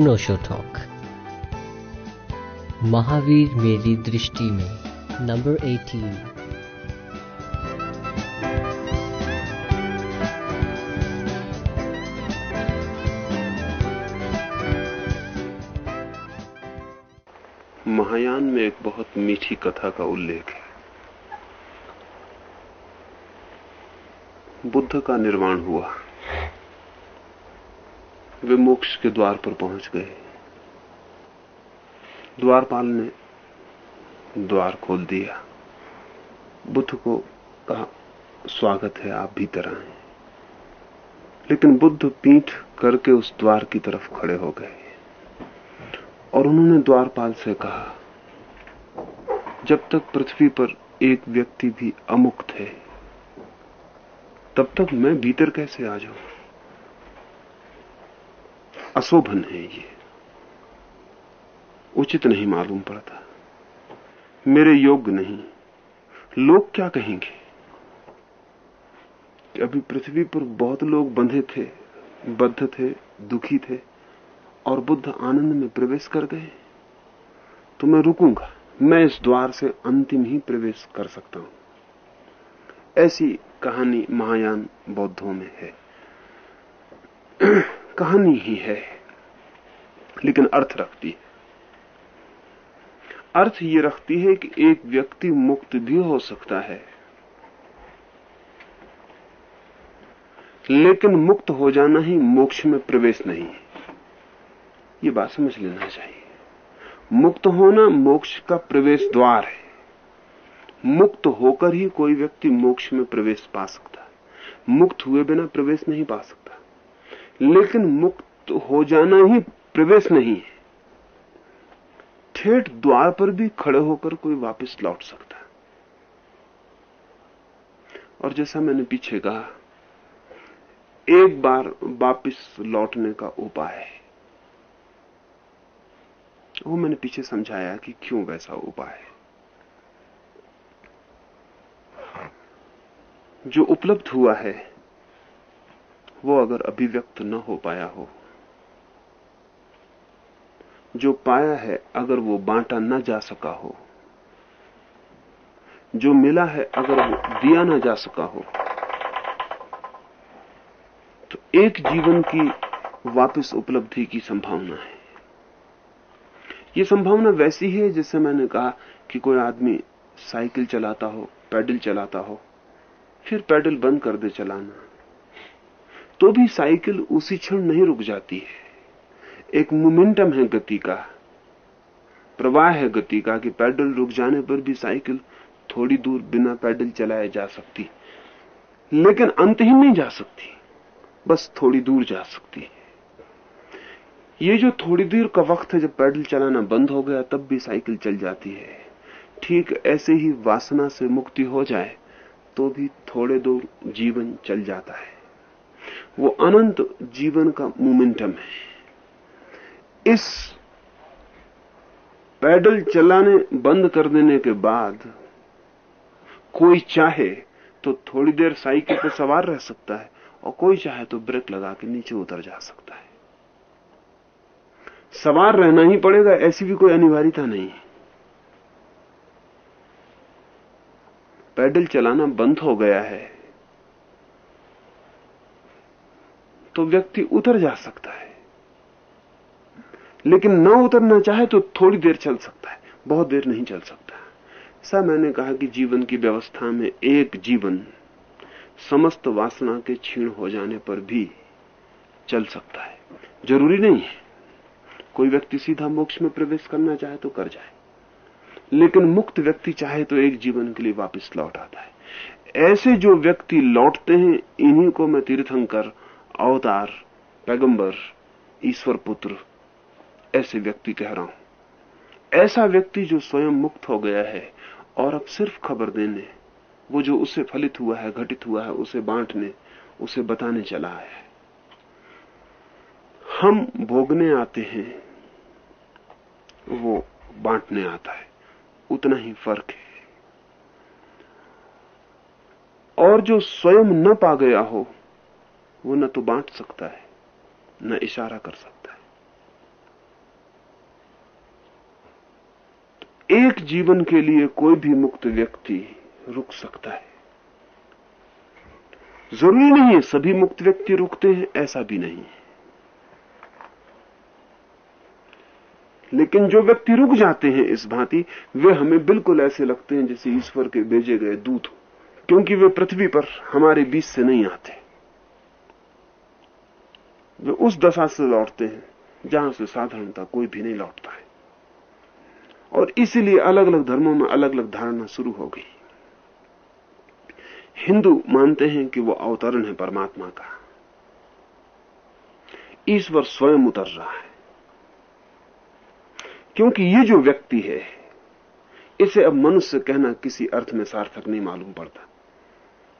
अनोशो talk Mahavir मेरी दृष्टि में नंबर 18 महायान में एक बहुत मीठी कथा का उल्लेख है। बुद्ध का निर्वाण हुआ। वे मोक्ष के द्वार पर पहुँच गए। द्वारपाल ने द्वार खोल दिया। बुद्ध को कहा, स्वागत है, आप भीतर आए। लेकिन बुद्ध पीठ करके उस द्वार की तरफ़ खड़े हो गए। और उन्होंने द्वारपाल से कहा, जब तक पृथ्वी पर एक व्यक्ति भी अमुक्त है, तब तक मैं भीतर कैसे आ जाऊँ? अशोभन है ये। उचित नहीं मालूम पड़ता। मेरे योग्य नहीं। लोग क्या कहेंगे? कि अभी पृथ्वी पर बहुत लोग बंधे थे, बद्ध थे, दुखी थे, और बुद्ध आनंद में प्रवेश कर गए। तो मैं रुकूँगा। मैं इस द्वार से अंतिम ही प्रवेश कर सकता हूँ। ऐसी कहानी महायान बौद्धों में है। कहानी ही है। लेकिन अर्थ रखती है। अर्थ ये रखती है कि एक व्यक्ति मुक्त भी हो सकता है। लेकिन मुक्त हो जाना ही मोक्ष में प्रवेश नहीं है। ये बात समझ लेना चाहिए। मुक्त होना मोक्ष का प्रवेश द्वार है। मुक्त होकर ही कोई व्यक्ति मोक्ष में प्रवेश पा सकता है। मुक्त हुए बिना प्रवेश नहीं पा सकता। लेकिन मुक्त हो जाना ही प्रवेश नहीं है। ठेठ द्वार पर भी खड़े होकर कोई वापस लौट सकता और जैसा मैंने पीछे कहा, एक बार वापस लौटने का उपाय है। वो मैंने पीछे समझाया कि क्यों वैसा उपाय है। जो उपलब्ध हुआ है वो अगर अभिव्यक्त न हो पाया हो। जो पाया है, अगर वो बांटा न जा सका हो। जो मिला है, अगर वो दिया न जा सका हो। तो एक जीवन की वापस उपलब्धि की संभावना है। ये संभावना वैसी है जैसे मैंने कहा कि कोई आदमी साइकिल चलाता हो, पैडल चलाता हो, फिर पैडल बंद कर दे चलाना। तो भी साइकिल उसी क्षण नहीं रुक जाती है। एक मोमेंटम है गति का। प्रवाह है गति का कि पैडल रुक जाने पर भी साइकिल थोड़ी दूर बिना पैडल चलाए जा सकती। लेकिन अंतहीन नहीं जा सकती। बस थोड़ी दूर जा सकती है। ये जो थोड़ी देर का वक्त है जब पैडल चलाना बंद हो गया, तब भी साइकिल चल जाती है। ठीक ऐसे ही वासना से मुक्ति हो जाए तो भी थोड़े दूर जीवन चल जाता है। वो अनंत जीवन का मोमेंटम है। इस पैडल चलाने, बंद कर देने के बाद कोई चाहे तो थोड़ी देर साइकिल पर सवार रह सकता है और कोई चाहे तो ब्रेक लगा के नीचे उतर जा सकता है। सवार रहना ही पड़ेगा, ऐसी भी कोई अनिवार्यता नहीं है। पैडल चलाना बंद हो गया है। तो व्यक्ति उतर जा सकता है। लेकिन न उतरना चाहे तो थोड़ी देर चल सकता है। बहुत देर नहीं चल सकता। ऐसा मैंने कहा कि जीवन की व्यवस्था में एक जीवन समस्त वासना के क्षीण हो जाने पर भी चल सकता है। ज़रूरी नहीं है। कोई व्यक्ति सीधा मोक्ष में प्रवेश करना चाहे तो कर जाए। लेकिन मुक्त व्यक्ति चाहे तो एक जीवन के लिए वापस लौट आता है। ऐसे जो व्यक्ति लौटते हैं, इन्हीं को मैं तीर्थंकर अवतार पैगंबर ईश्वर पुत्र ऐसे व्यक्ति कह रहा हूँ। ऐसा व्यक्ति जो स्वयं मुक्त हो गया है और अब सिर्फ़ खबर देने, वो जो उसे फलित हुआ है, घटित हुआ है, उसे बांटने, उसे बताने चला है। हम भोगने आते हैं, वो बांटने आता है। उतना ही फ़र्क है। और जो स्वयं न पा गया हो वो न तो बांट सकता है, न इशारा कर सकता है। तो एक जीवन के लिए कोई भी मुक्त व्यक्ति रुक सकता है। ज़रूरी नहीं है सभी मुक्त व्यक्ति रुकते हैं, ऐसा भी नहीं है। लेकिन जो व्यक्ति रुक जाते हैं इस भांति, वे हमें बिल्कुल ऐसे लगते हैं जैसे ईश्वर के भेजे गए दूत क्योंकि वे पृथ्वी पर हमारे बीच से नहीं आते। वे उस दशा से लौटते हैं, जहाँ से साधारणता कोई भी नहीं लौटता है और इसीलिए अलग अलग धर्मों में अलग अलग धारणा शुरू हो गई। हिंदू मानते हैं कि वो अवतरण है परमात्मा का। ईश्वर स्वयं उतर रहा है। क्योंकि ये जो व्यक्ति है, इसे अब मनुष्य कहना किसी अर्थ में सार्थक नहीं मालूम पड़ता।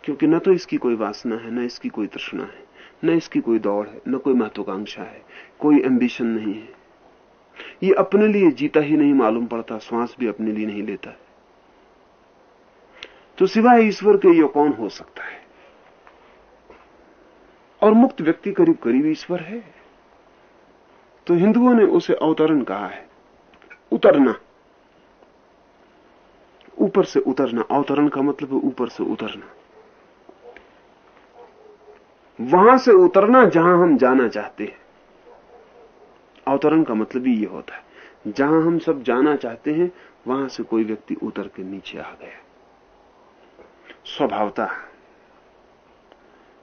क्योंकि न तो इसकी कोई वासना है, न इसकी कोई तृष्णा है। न इसकी कोई दौड़ है, न कोई महत्वाकांक्षा है, कोई एम्बिशन नहीं है। ये अपने लिए जीता ही नहीं मालूम पड़ता श्वास भी अपने लिए नहीं लेता है। तो सिवाय ईश्वर के ये कौन हो सकता है? और मुक्त व्यक्ति करीब करीब ईश्वर है। तो हिंदुओं ने उसे अवतरण कहा है, उतरना। ऊपर से उतरना, अवतरण का मतलब है ऊपर से उतरना। वहाँ से उतरना जहाँ हम जाना चाहते हैं। अवतरण का मतलब ही ये होता है। जहाँ हम सब जाना चाहते हैं, वहाँ से कोई व्यक्ति उतर के नीचे आ गया। स्वभावता।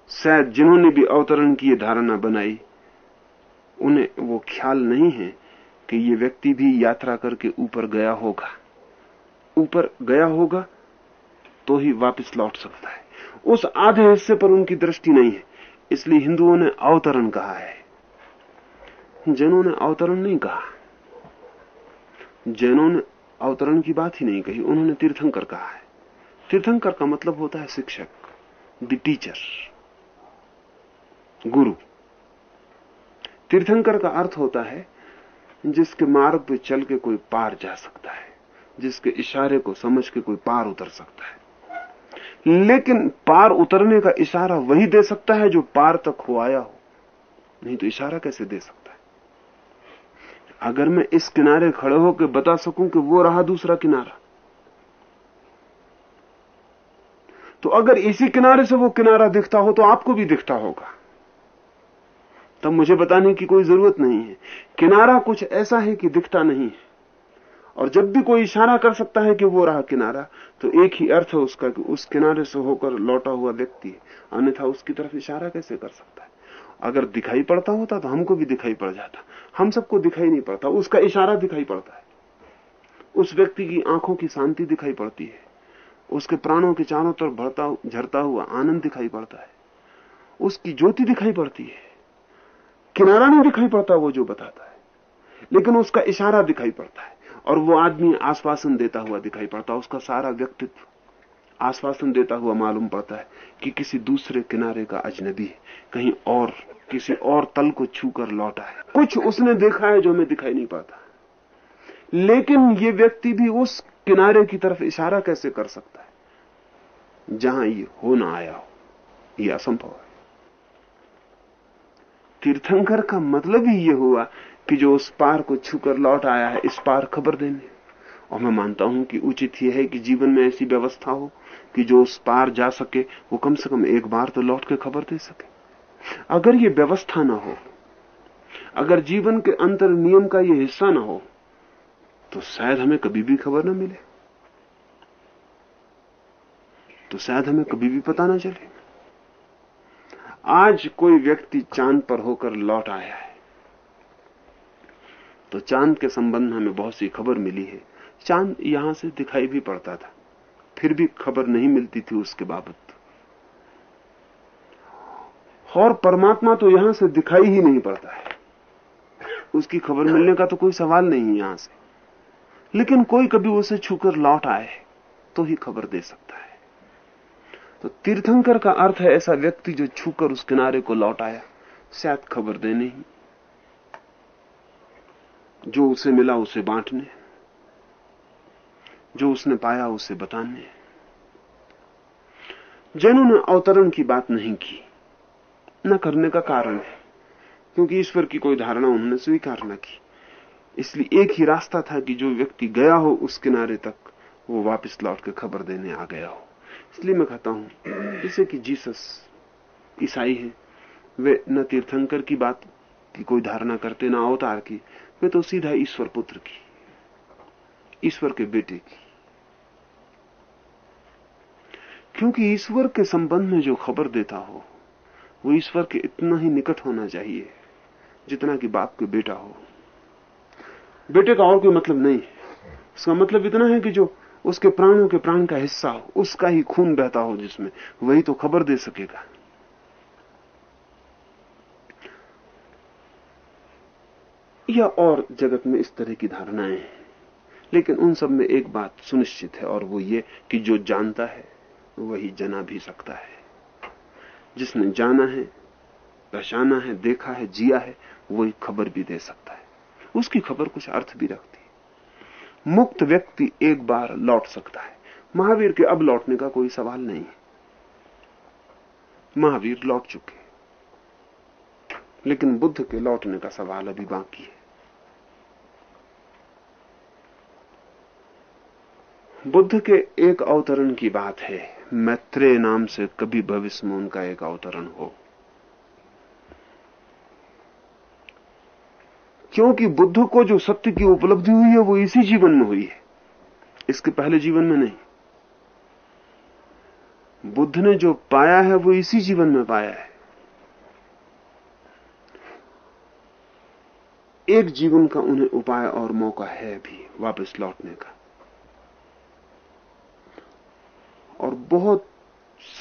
शायद जिन्होंने भी अवतरण की यह धारणा बनाई, उन्हें वो ख्याल नहीं है कि ये व्यक्ति भी यात्रा करके ऊपर गया होगा। ऊपर गया होगा तो ही वापस लौट सकता है। उस आधे हिस्से पर उनकी दृष्टि नहीं है। इसलिए हिंदुओं ने अवतरण कहा है। जैनों ने अवतरण नहीं कहा। जैनों ने अवतरण की बात ही नहीं कही, उन्होंने तीर्थंकर कहा है। तीर्थंकर का मतलब होता है शिक्षक द टीचर गुरु। तीर्थंकर का अर्थ होता है, जिसके मार्ग पे चल के कोई पार जा सकता है, जिसके इशारे को समझ के कोई पार उतर सकता है। लेकिन पार उतरने का इशारा वही दे सकता है जो पार तक हो आया हो। नहीं तो इशारा कैसे दे सकता है? अगर मैं इस किनारे खड़े होकर बता सकूँ कि वो रहा दूसरा किनारा। तो अगर इसी किनारे से वो किनारा दिखता हो तो आपको भी दिखता होगा। तब मुझे बताने की कोई ज़रूरत नहीं है। किनारा कुछ ऐसा है कि दिखता नहीं है। और जब भी कोई इशारा कर सकता है कि वो रहा किनारा तो एक ही अर्थ है उसका कि उस किनारे से होकर लौटा हुआ व्यक्ति है। अन्यथा उसकी तरफ़ इशारा कैसे कर सकता है? अगर दिखाई पड़ता होता तो हमको भी दिखाई पड़ जाता। हम सबको दिखाई नहीं पड़ता, उसका इशारा दिखाई पड़ता है। उस व्यक्ति की आँखों की शांति दिखाई पड़ती है। उसके प्राणों के चारों तरफ़ भरता, झरता हुआ आनंद दिखाई पड़ता है। उसकी ज्योति दिखाई पड़ती है। किनारा नहीं दिखाई पड़ता, वो जो बताता है। लेकिन उसका इशारा दिखाई पड़ता है। और वो आदमी आश्वासन देता हुआ दिखाई पड़ता है। उसका सारा व्यक्तित्व आश्वासन देता हुआ मालूम पड़ता है कि किसी दूसरे किनारे का अजनबी है। कहीं और, किसी और तल को छूकर लौटा है। कुछ उसने देखा है जो हमें दिखाई नहीं पाता। लेकिन ये व्यक्ति भी उस किनारे की तरफ़ इशारा कैसे कर सकता है? जहाँ ये हो ना आया हो यह असंभव है। तीर्थंकर का मतलब ही ये हुआ कि जो उस पार को छूकर लौट आया है, इस पार खबर देने। और मैं मानता हूँ कि उचित यह है कि जीवन में ऐसी व्यवस्था हो कि जो उस पार जा सके, वो कम से कम एक बार तो लौट के खबर दे सके। अगर ये व्यवस्था ना हो, अगर जीवन के अंतर नियम का ये हिस्सा ना हो तो शायद हमें कभी भी खबर ना मिले। तो शायद हमें कभी भी पता ना चले। आज कोई व्यक्ति चाँद पर होकर लौट आया है। तो चाँद के संबंध में हमें बहुत सी खबर मिली है। चाँद यहाँ से दिखाई भी पड़ता था। फिर भी खबर नहीं मिलती थी उसके बाबत। और परमात्मा तो यहाँ से दिखाई ही नहीं पड़ता है। उसकी खबर मिलने का तो कोई सवाल नहीं है यहाँ से। लेकिन कोई कभी उसे छूकर लौट आए तो ही खबर दे सकता है। तो तीर्थंकर का अर्थ है ऐसा व्यक्ति जो छूकर उस किनारे को लौट आया, शायद खबर देने ही। जो उसे मिला उसे बांटने, जो उसने पाया उसे बताने। जैनों ने अवतरण की बात नहीं की, न करने का कारण है, क्योंकि ईश्वर की कोई धारणा उन्होंने स्वीकार न की। इसलिए एक ही रास्ता था कि जो व्यक्ति गया हो उस किनारे तक, वो वापस लौट के खबर देने आ गया हो। इसलिए मैं कहता हूँ, जैसे कि जीसस ईसाई है, वे न तीर्थंकर की बात की कोई धारणा करते, ना अवतार की। वे तो सीधा ईश्वर पुत्र की, ईश्वर के बेटे की। क्योंकि ईश्वर के संबंध में जो खबर देता हो, वो ईश्वर के इतना ही निकट होना चाहिए, जितना कि बाप के बेटा हो। बेटे का और कोई मतलब नहीं है। मतलब इतना है कि जो उसके प्राणों के प्राण का हिस्सा हो, उसका ही खून बहता हो जिसमें, वही तो खबर दे सकेगा। या और जगत में इस तरह की धारणाएँ हैं। लेकिन उन सब में एक बात सुनिश्चित है, और वो ये कि जो जानता है, वही जना भी सकता है। जिसने जाना है, पहचाना है, देखा है, जिया है, वही खबर भी दे सकता है। उसकी खबर कुछ अर्थ भी रखती। है मुक्त व्यक्ति एक बार लौट सकता है। महावीर के अब लौटने का कोई सवाल नहीं महावीर लौट चुके लेकिन बुद्ध के लौटने का सवाल अभी बाकी है। बुद्ध के एक अवतरण की बात है। मैत्रेय नाम से कभी भविष्य में उनका एक अवतरण हो। क्योंकि बुद्ध को जो सत्य की उपलब्धि हुई है, वो इसी जीवन में हुई है। इसके पहले जीवन में नहीं। बुद्ध ने जो पाया है, वो इसी जीवन में पाया है। एक जीवन का उन्हें उपाय और मौका है भी वापस लौटने का। बहुत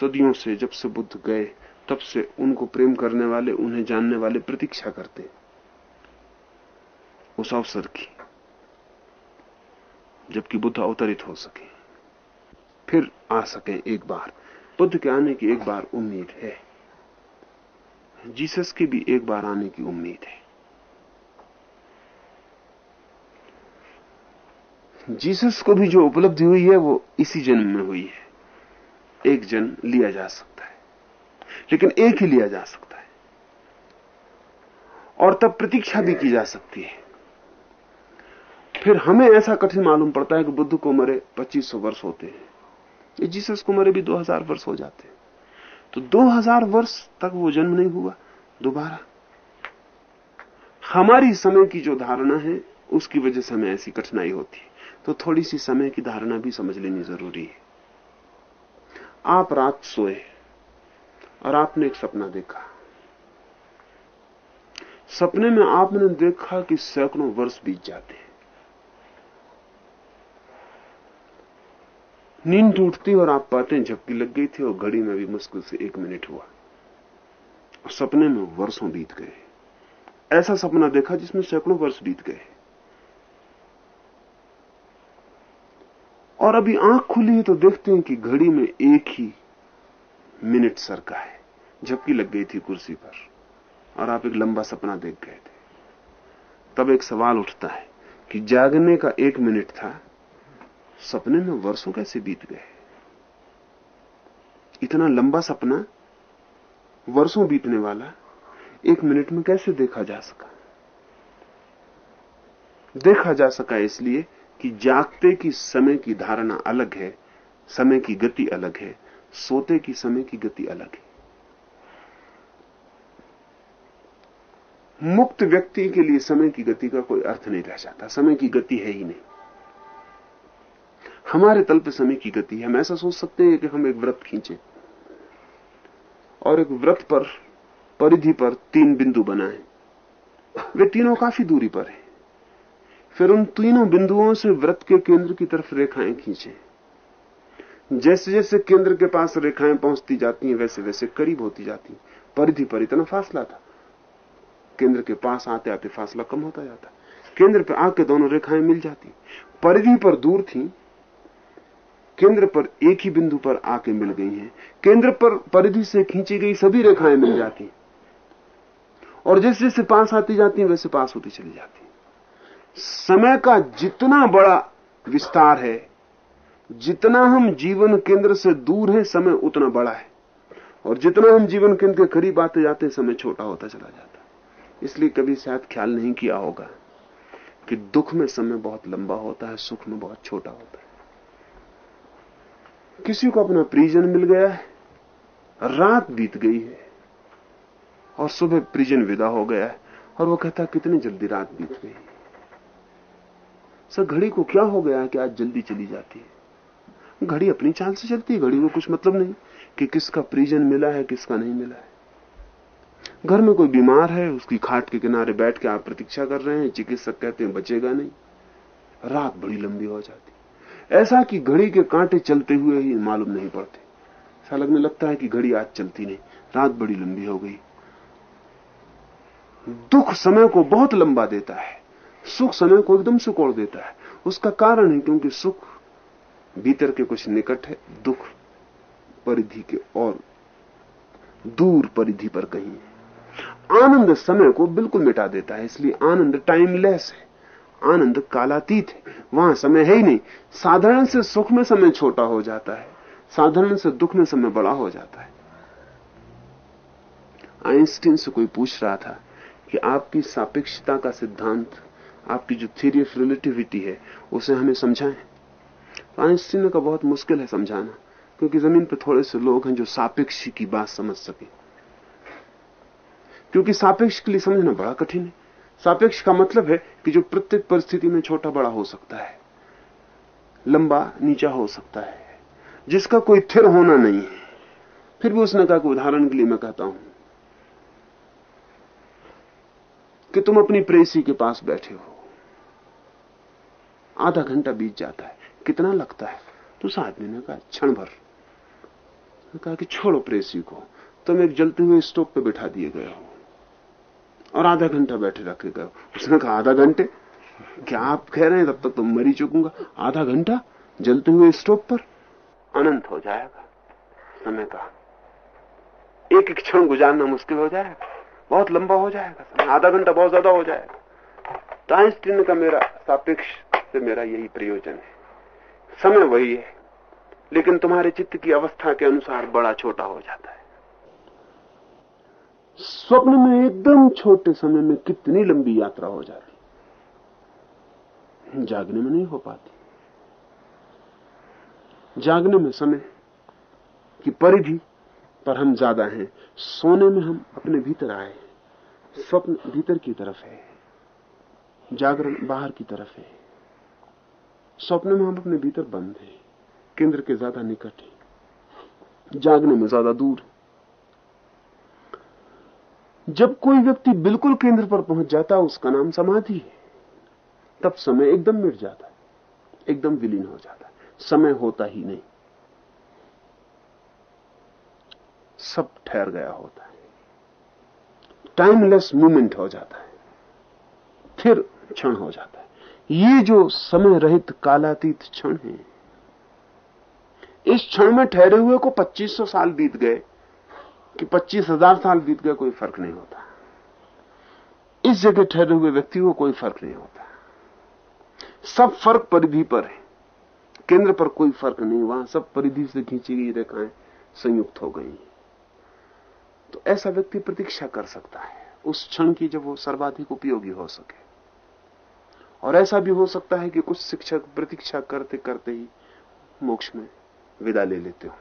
सदियों से जब से बुद्ध गए, तब से उनको प्रेम करने वाले, उन्हें जानने वाले प्रतीक्षा करते। उस अवसर की, जबकि बुद्ध अवतरित हो सके। फिर आ सके एक बार। बुद्ध के आने की एक बार उम्मीद है। जीसस के भी एक बार आने की उम्मीद है। जीसस को भी जो उपलब्धि हुई है, वो इसी जन्म में हुई है। एक जन्म लिया जा सकता है। लेकिन एक ही लिया जा सकता है। और तब प्रतीक्षा भी की जा सकती है। फिर हमें ऐसा कठिन मालूम पड़ता है कि बुद्ध को मरे 2500 वर्ष होते हैं। जीसस को मरे भी 2000 वर्ष हो जाते हैं। तो 2000 वर्ष तक वो जन्म नहीं हुआ, दोबारा। हमारी समय की जो धारणा है, उसकी वजह से हमें ऐसी कठिनाई होती है। तो थोड़ी सी समय की धारणा भी समझ लेनी ज़रूरी है। आप रात सोए और आपने एक सपना देखा। सपने में आपने देखा कि सैकड़ों वर्ष बीत जाते हैं। नींद टूटती और आप पाते झपकी लग गई थी और घड़ी में भी मुश्किल से एक मिनट हुआ। और सपने में वर्षों बीत गए। ऐसा सपना देखा जिसमें सैकड़ों वर्ष बीत गए। और अभी आँख खुली है तो देखते हैं कि घड़ी में एक ही मिनट सर का है झपकी लग गई थी कुर्सी पर। और आप एक लंबा सपना देख गए थे। तब एक सवाल उठता है कि जागने का एक मिनट था, सपने में वर्षों कैसे बीत गए? इतना लंबा सपना वर्षों बीतने वाला, एक मिनट में कैसे देखा जा सका? देखा जा सका इसलिए कि जागते की समय की धारणा अलग है, समय की गति अलग है, सोते की समय की गति अलग है। मुक्त व्यक्ति के लिए समय की गति का कोई अर्थ नहीं रह जाता, समय की गति है ही नहीं। हमारे तल पे समय की गति है, हम ऐसा सोच सकते हैं कि हम एक व्रत खींचे और एक व्रत पर, परिधि पर तीन बिंदु बनाए। वे तीनों काफ़ी दूरी पर हैं। फिर उन तीनों बिंदुओं से व्रत के केंद्र की तरफ़ रेखाएँ खींचे। जैसे जैसे केंद्र के पास रेखाएँ पहुँचती जाती हैं, वैसे वैसे करीब होती जाती परिधि पर इतना फासला था। केंद्र के पास आते आते फासला कम होता जाता। केंद्र पर आके दोनों रेखाएँ मिल जाती। परिधि पर दूर थी, केंद्र पर एक ही बिंदु पर आके मिल गई हैं। केंद्र पर परिधि से खींची गई सभी रेखाएँ मिल जाती और जैसे जैसे पास आती जाती वैसे पास होती चली जाती समय का जितना बड़ा विस्तार है, जितना हम जीवन केंद्र से दूर हैं, समय उतना बड़ा है। और जितना हम जीवन केंद्र के करीब आते जाते समय छोटा होता चला जाता है। इसलिए कभी शायद ख्याल नहीं किया होगा कि दुख में समय बहुत लंबा होता है, सुख में बहुत छोटा होता है। किसी को अपना परिजन मिल गया है, रात बीत गई है, और सुबह परिजन विदा हो गया है, और वो कहता कितनी जल्दी रात बीत गई। सर, घड़ी को क्या हो गया कि आज जल्दी चली जाती है? घड़ी अपनी चाल से चलती है, घड़ी को कुछ मतलब नहीं कि किसका परिजन मिला है, किसका नहीं मिला है। घर में कोई बीमार है, उसकी खाट के किनारे बैठ के आप प्रतीक्षा कर रहे हैं, चिकित्सक कहते हैं, बचेगा नहीं। रात बड़ी लंबी हो जाती ऐसा कि घड़ी के कांटे चलते हुए ही मालूम नहीं पड़ते। ऐसा लगने लगता है कि घड़ी आज चलती नहीं, रात बड़ी लंबी हो गई। दुख समय को बहुत लंबा देता है। सुख समय को एकदम से कोड़ देता है। उसका कारण है क्योंकि सुख भीतर के कुछ निकट है, दुख परिधि के और दूर परिधि पर कहीं है। आनंद समय को बिल्कुल मिटा देता है, इसलिए आनंद टाइमलेस है। आनंद कालातीत है, वहाँ समय है ही नहीं। साधारण से सुख में समय छोटा हो जाता है, साधारण से दुख में समय बड़ा हो जाता है। आइंस्टीन से कोई पूछ रहा था कि आपकी सापेक्षता का सिद्धांत आपकी जो थ्योरी ऑफ़ रिलेटिविटी है, उसे हमें समझाएँ। आइंस्टीन का बहुत मुश्किल है समझाना, क्योंकि ज़मीन पर थोड़े से लोग हैं जो सापेक्ष की बात समझ सके। क्योंकि सापेक्ष के लिए समझना बड़ा कठिन है। सापेक्ष का मतलब है कि जो प्रत्येक परिस्थिति में छोटा बड़ा हो सकता है, लंबा नीचा हो सकता है, जिसका कोई थिर होना नहीं है। फिर भी उसने कहा कि उदाहरण के लिए मैं कहता हूँ कि तुम अपनी प्रेसी के पास बैठे हो। आधा घंटा बीत जाता है। कितना लगता है? तो उस आदमी ने कहा, क्षण भर। कहा कि छोड़ो प्रेसी को, तुम तो एक जलते हुए स्टोव पे बिठा दिए गए हो। और आधा घंटा बैठे रखे गए उसने कहा, आधा घंटे? क्या आप कह रहे हैं? तब तक तो मरी चुकूँगा। आधा घंटा? जलते हुए स्टोव पर? अनंत हो जाएगा। समय का एक एक क्षण गुजारना मुश्किल हो जाएगा। बहुत लंबा हो जाएगा। आधा घंटा बहुत ज़्यादा हो जाएगा। तो आइंस्टीन का मेरा सापेक्ष से मेरा यही प्रयोजन है। समय वही है, लेकिन तुम्हारे चित्त की अवस्था के अनुसार बड़ा छोटा हो जाता है। स्वप्न में एकदम छोटे समय में कितनी लंबी यात्रा हो जाती जागने में नहीं हो पाती। जागने में समय की परिधि पर हम ज़्यादा हैं। सोने में हम अपने भीतर आए स्वप्न भीतर की तरफ़ है। जागरण बाहर की तरफ़ है। स्वप्न में हम अपने भीतर बंद हैं, केंद्र के ज़्यादा निकट है, जागने में ज़्यादा दूर जब कोई व्यक्ति बिल्कुल केंद्र पर पहुँच जाता है, उसका नाम समाधि है, तब समय एकदम मिट जाता है, एकदम विलीन हो जाता है। समय होता ही नहीं। सब ठहर गया होता है। टाइमलेस मूवमेंट हो जाता है। फिर क्षण हो जाता है। ये जो समय रहित कालातीत क्षण है, इस क्षण में ठहरे हुए को 2500 साल बीत गए, कि पच्चीस हज़ार साल बीत गए, कोई फ़र्क नहीं होता। इस जगह ठहरे हुए व्यक्ति को कोई फ़र्क नहीं होता। सब फ़र्क परिधि पर है। केंद्र पर कोई फ़र्क नहीं, वहाँ सब परिधि से खींची गई रेखाएँ संयुक्त हो गई। तो ऐसा व्यक्ति प्रतीक्षा कर सकता है, उस क्षण की जब वो सर्वाधिक उपयोगी हो सके। और ऐसा भी हो सकता है कि कुछ शिक्षक प्रतीक्षा करते करते ही मोक्ष में विदा ले लेते हो।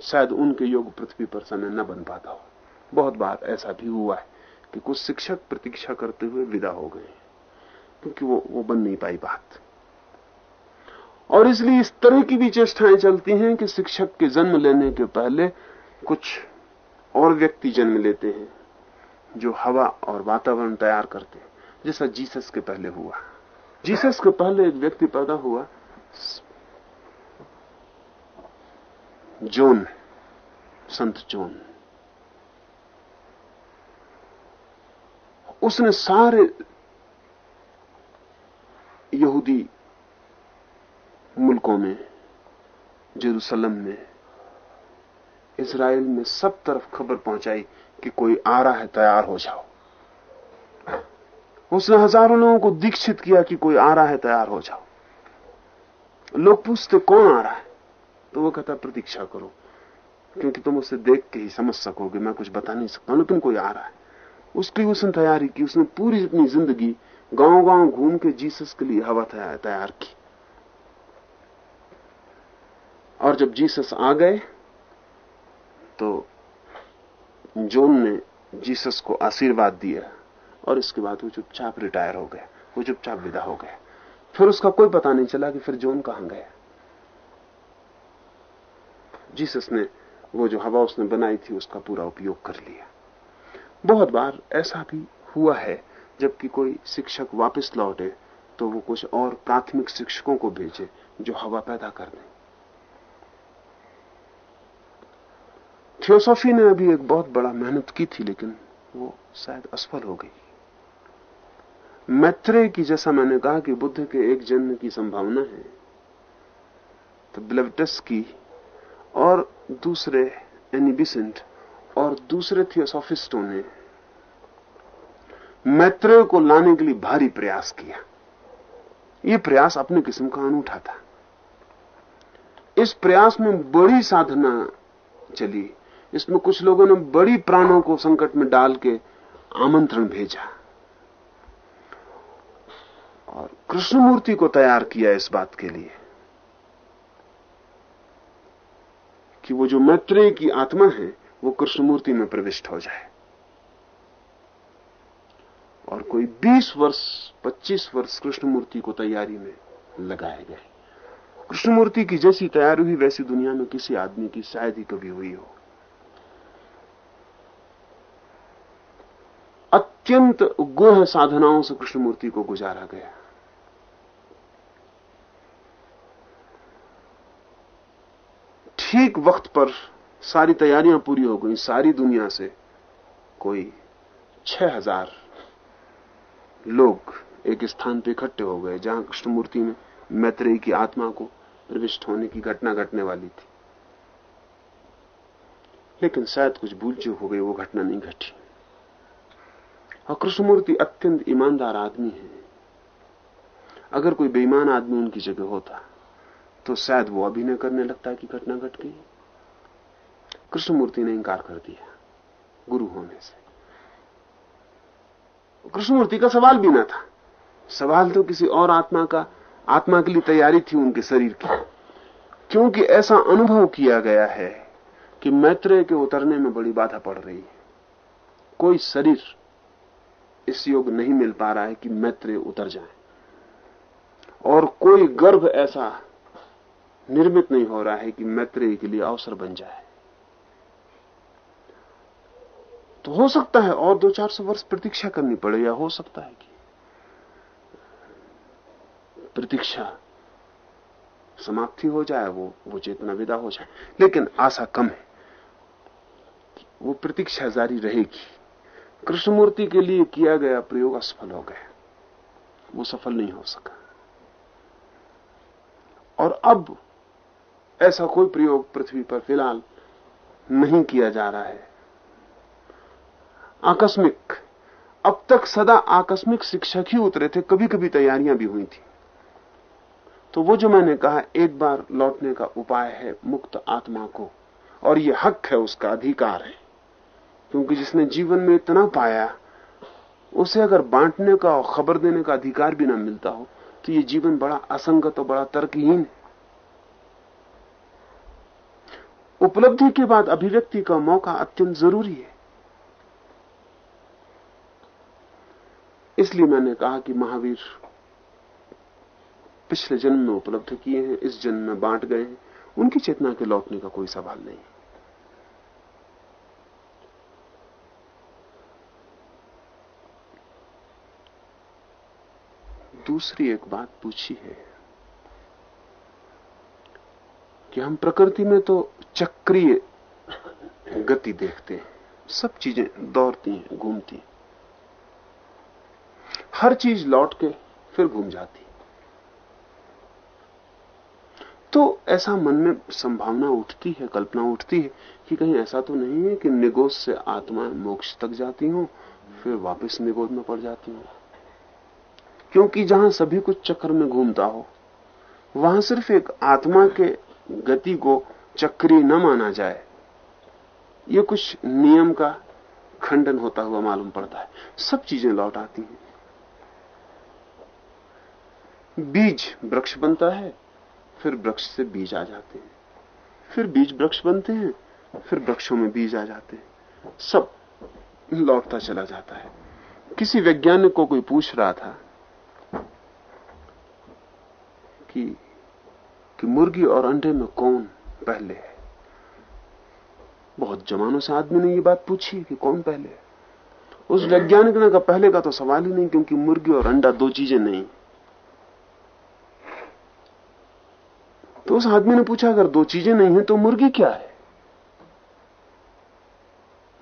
शायद उनके योग पृथ्वी पर समय न बन पाता हो। बहुत बार ऐसा भी हुआ है कि कुछ शिक्षक प्रतीक्षा करते हुए विदा हो गए क्योंकि वो वो बन नहीं पाई बात। और इसलिए इस तरह की भी चेष्टाएँ चलती हैं कि शिक्षक के जन्म लेने के पहले कुछ और व्यक्ति जन्म लेते हैं जो हवा और वातावरण तैयार करते हैं। जैसा जीसस के पहले हुआ। जीसस के पहले एक व्यक्ति पैदा हुआ। जोन, संत जोन। उसने सारे यहूदी मुल्कों में, जेरूसलम में इसराइल में सब तरफ़ खबर पहुंचाई कि कोई आ रहा है, तैयार हो जाओ। उसने हज़ारों लोगों को दीक्षित किया कि कोई आ रहा है, तैयार हो जाओ। लोग पूछते, कौन आ रहा है? तो वो कहता, प्रतीक्षा करो। क्योंकि तुम उसे देख के ही समझ सकोगे, मैं कुछ बता नहीं सकता। लेकिन कोई आ रहा है। उसकी उसने तैयारी की, उसने पूरी अपनी ज़िंदगी गाँव गाँव घूम के जीसस के लिए हवा तैयार की। और जब जीसस आ गए तो जोन ने जीसस को आशीर्वाद दिया। और इसके बाद वो चुपचाप रिटायर हो गया वो चुपचाप विदा हो गया फिर उसका कोई पता नहीं चला कि फिर जोन कहाँ गया। जीसस ने वो जो हवा उसने बनाई थी, उसका पूरा उपयोग कर लिया। बहुत बार ऐसा भी हुआ है, जबकि कोई शिक्षक वापस लौटे तो वो कुछ और प्राथमिक शिक्षकों को भेजे, जो हवा पैदा कर दें। थियोसॉफी ने अभी एक बहुत बड़ा मेहनत की थी, लेकिन वो शायद असफल हो गई। मैत्रेय की, जैसा मैंने कहा कि बुद्ध के एक जन्म की संभावना है तो ब्लेवटस की और दूसरे एनिबिसेंट और दूसरे थियोसॉफिस्टों ने मैत्रेय को लाने के लिए भारी प्रयास किया। यह प्रयास अपने किस्म का अनूठा था। इस प्रयास में बड़ी साधना चली। इसमें कुछ लोगों ने बड़ी प्राणों को संकट में डाल के आमंत्रण भेजा। और कृष्णमूर्ति को तैयार किया इस बात के लिए कि वो जो मैत्रेय की आत्मा है, वो कृष्णमूर्ति में प्रविष्ट हो जाए। और कोई 20 वर्ष 25 वर्ष कृष्णमूर्ति को तैयारी में लगाए गए कृष्णमूर्ति की जैसी तैयारी हुई, वैसी दुनिया में किसी आदमी की शायद ही कभी हुई हो। अत्यंत गुह साधनाओं से कृष्णमूर्ति को गुजारा गया। ठीक वक्त पर सारी तैयारियाँ पूरी हो गई, सारी दुनिया से कोई छह हज़ार लोग एक स्थान पर इकट्ठे हो गए, जहाँ कृष्णमूर्ति में मैत्रेयी की आत्मा को प्रविष्ट होने की घटना घटने वाली थी। लेकिन शायद कुछ भूल चूक हो गई, वो घटना नहीं घटी। और कृष्णमूर्ति अत्यंत ईमानदार आदमी है। अगर कोई बेईमान आदमी उनकी जगह होता तो शायद वो अभिनय करने लगता कि घटना घट गट गई। कृष्णमूर्ति ने इंकार कर दिया, गुरु होने से। कृष्णमूर्ति का सवाल भी ना था। सवाल तो किसी और आत्मा का, आत्मा के लिए तैयारी थी उनके शरीर की। क्योंकि ऐसा अनुभव किया गया है कि मैत्रेय के उतरने में बड़ी बाधा पड़ रही है। कोई शरीर इस योग नहीं मिल पा रहा है कि मैत्रेय उतर जाए। और कोई गर्भ ऐसा निर्मित नहीं हो रहा है कि मैत्रेय के लिए अवसर बन जाए। तो हो सकता है और दो चार सौ वर्ष प्रतीक्षा करनी पड़े या हो सकता है कि प्रतीक्षा समाप्ति हो जाए, वो वो चेतना विदा हो जाए। लेकिन आशा कम है वो प्रतीक्षा जारी रहेगी। कृष्णमूर्ति के लिए किया गया प्रयोग असफल हो गया। वो सफल नहीं हो सका। और अब ऐसा कोई प्रयोग पृथ्वी पर फ़िलहाल नहीं किया जा रहा है। आकस्मिक, अब तक सदा आकस्मिक शिक्षक ही उतरे थे कभी कभी तैयारियाँ भी हुई थी। तो वो जो मैंने कहा, एक बार लौटने का उपाय है मुक्त आत्मा को, और ये हक है, उसका अधिकार है। क्योंकि जिसने जीवन में इतना पाया, उसे अगर बांटने का और खबर देने का अधिकार भी ना मिलता हो तो ये जीवन बड़ा असंगत और बड़ा तर्कहीन है। उपलब्धि के बाद अभिव्यक्ति का मौका अत्यंत ज़रूरी है। इसलिए मैंने कहा कि महावीर पिछले जन्म में उपलब्ध किए हैं, इस जन्म में बांट गए हैं। उनकी चेतना के लौटने का कोई सवाल नहीं। दूसरी एक बात पूछी है। कि हम प्रकृति में तो चक्रीय गति देखते हैं। सब चीज़ें दौड़ती हैं, घूमती हैं। हर चीज़ लौट के फिर घूम जाती तो ऐसा मन में संभावना उठती है, कल्पना उठती है कि कहीं ऐसा तो नहीं है कि निगोद से आत्माएँ मोक्ष तक जाती हूँ, फिर वापस निगोद में पड़ जाती हूँ। क्योंकि जहाँ सभी कुछ चक्र में घूमता हो, वहाँ सिर्फ़ एक आत्मा के गति को चक्री न माना जाए। ये कुछ नियम का खंडन होता हुआ मालूम पड़ता है। सब चीज़ें लौट आती हैं। बीज वृक्ष बनता है, फिर वृक्ष से बीज आ जाते हैं। फिर बीज वृक्ष बनते हैं, फिर वृक्षों में बीज आ जाते हैं। सब लौटता चला जाता है। किसी वैज्ञानिक को कोई पूछ रहा था कि कि मुर्गी और अंडे में कौन पहले है? बहुत जमानों से आदमी ने ये बात पूछी कि कौन पहले है? उस वैज्ञानिक ने कहा, पहले का तो सवाल ही नहीं, क्योंकि मुर्गी और अंडा दो चीज़ें नहीं। तो उस आदमी ने पूछा, अगर दो चीज़ें नहीं है तो मुर्गी क्या है?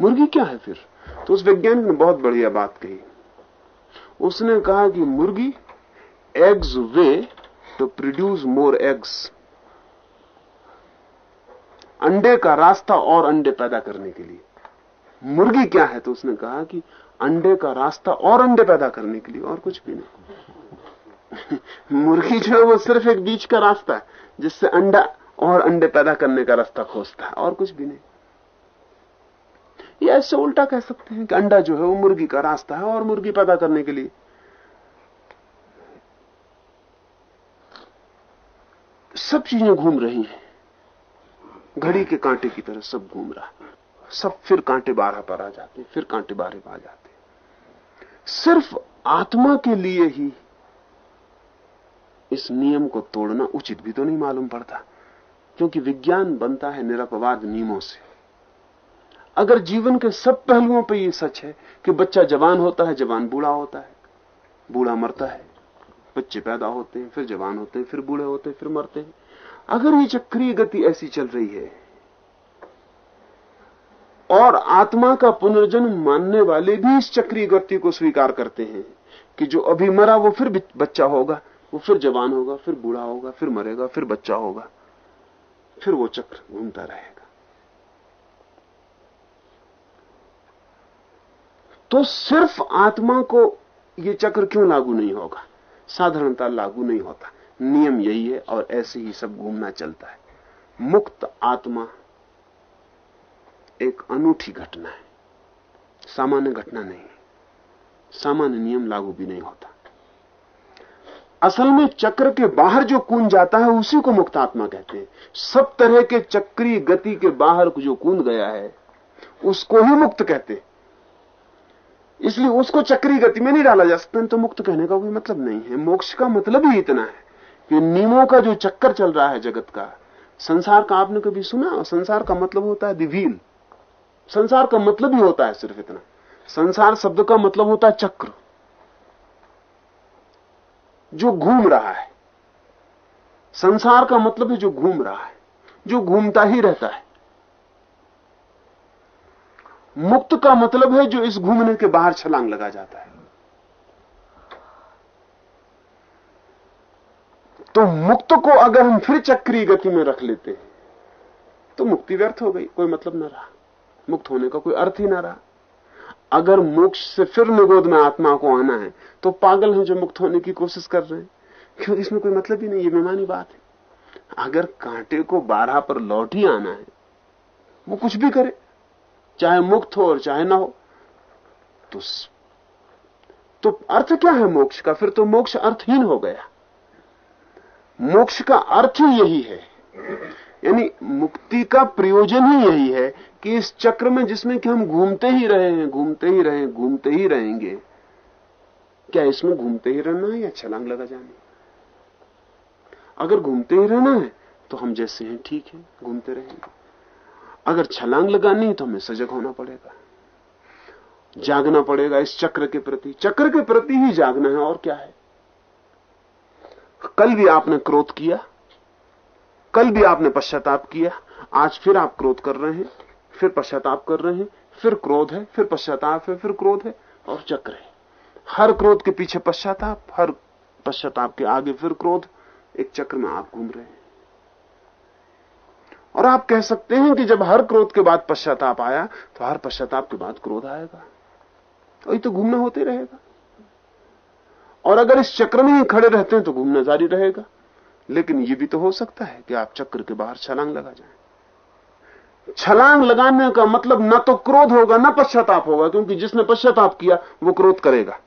मुर्गी क्या है फिर? तो उस वैज्ञानिक ने बहुत बढ़िया बात कही। उसने कहा कि मुर्गी, eggs way to produce more eggs अंडे का रास्ता और अंडे पैदा करने के लिए। मुर्गी क्या है? तो उसने कहा कि अंडे का रास्ता और अंडे पैदा करने के लिए और कुछ भी नहीं। मुर्गी जो है वो सिर्फ़ एक बीच का रास्ता है, जिससे अंडा और अंडे पैदा करने का रास्ता खोजता है और कुछ भी नहीं। ये ऐसे उल्टा कह सकते हैं कि अंडा जो है वो मुर्गी का रास्ता है और मुर्गी पैदा करने के लिए। सब चीज़ें घूम रही हैं। घड़ी के कांटे की तरह सब घूम रहा सब फिर कांटे बारह पर आ जाते फिर कांटे बारह पर आ जाते सिर्फ़ आत्मा के लिए ही इस नियम को तोड़ना उचित भी तो नहीं मालूम पड़ता, क्योंकि विज्ञान बनता है निरपवाद नियमों से। अगर जीवन के सब पहलुओं पर यह सच है कि बच्चा जवान होता है, जवान बूढ़ा होता है, बूढ़ा मरता है बच्चे पैदा होते हैं, फिर जवान होते हैं, फिर बूढ़े होते हैं, फिर मरते हैं। अगर ये चक्रीय गति ऐसी चल रही है, और आत्मा का पुनर्जन्म मानने वाले भी इस चक्रीय गति को स्वीकार करते हैं, कि जो अभी मरा वो फिर बच्चा होगा, वो फिर जवान होगा, फिर बूढ़ा होगा, फिर मरेगा, फिर बच्चा होगा, फिर वो चक्र घूमता रहेगा। तो सिर्फ़ आत्मा को ये चक्र क्यों लागू नहीं होगा? साधारणता लागू नहीं होता। नियम यही है और ऐसे ही सब घूमना चलता है। मुक्त आत्मा एक अनूठी घटना है। सामान्य घटना नहीं सामान्य नियम लागू भी नहीं होता। असल में चक्र के बाहर जो कूद जाता है, उसी को मुक्त आत्मा कहते हैं। सब तरह के चक्री गति के बाहर जो कूद गया है, उसको ही मुक्त कहते हैं। इसलिए उसको चक्री गति में नहीं डाला जा सकता। तो मुक्त कहने का कोई मतलब नहीं है। मोक्ष का मतलब ही इतना है कि नियमों का जो चक्कर चल रहा है जगत का, संसार का आपने कभी सुना? संसार का मतलब होता है दिवील संसार का मतलब ही होता है सिर्फ़ इतना। संसार शब्द का मतलब होता है चक्र। जो घूम रहा है। संसार का मतलब है जो घूम रहा है। जो घूमता ही रहता है। मुक्त का मतलब है जो इस घूमने के बाहर छलांग लगा जाता है। तो मुक्त को अगर हम फिर चक्रीय गति में रख लेते हैं तो मुक्ति व्यर्थ हो गई, कोई मतलब ना रहा। मुक्त होने का कोई अर्थ ही ना रहा। अगर मोक्ष से फिर निगोद में आत्मा को आना है तो पागल हैं जो मुक्त होने की कोशिश कर रहे हैं। क्यों? इसमें कोई मतलब ही नहीं, ये बेमानी बात है। अगर कांटे को बारह पर लौट ही आना है, वो कुछ भी करे। चाहे मुक्त हो और चाहे ना हो तो तो अर्थ क्या है मोक्ष का? फिर तो मोक्ष अर्थहीन हो गया। मोक्ष का अर्थ ही यही है। यानी मुक्ति का प्रयोजन ही यही है कि इस चक्र में जिसमें कि हम घूमते ही रहे हैं, घूमते ही रहे घूमते ही रहेंगे, क्या इसमें घूमते ही रहना है या छलांग लगा जाना? अगर घूमते ही रहना है तो हम जैसे हैं, ठीक है, घूमते रहेंगे। अगर छलांग लगानी है तो हमें सजग होना पड़ेगा। जागना पड़ेगा इस चक्र के प्रति। चक्र के प्रति ही जागना है, और क्या है? कल भी आपने क्रोध किया, कल भी आपने पश्चाताप किया, आज फिर आप क्रोध कर रहे हैं, फिर पश्चाताप कर रहे हैं, फिर क्रोध है, फिर पश्चाताप है, फिर क्रोध है, और चक्र है। हर क्रोध के पीछे पश्चाताप, हर पश्चाताप के आगे फिर क्रोध। एक चक्र में आप घूम रहे हैं। और आप कह सकते हैं कि जब हर क्रोध के बाद पश्चाताप आया तो हर पश्चाताप के बाद क्रोध आएगा। वही तो घूमना होते रहेगा। और अगर इस चक्र में ही खड़े रहते हैं तो घूमना जारी रहेगा। लेकिन यह भी तो हो सकता है कि आप चक्र के बाहर छलांग लगा जाए। छलांग लगाने का मतलब ना तो क्रोध होगा, ना पश्चाताप होगा, क्योंकि जिसने पश्चाताप किया, वो क्रोध करेगा।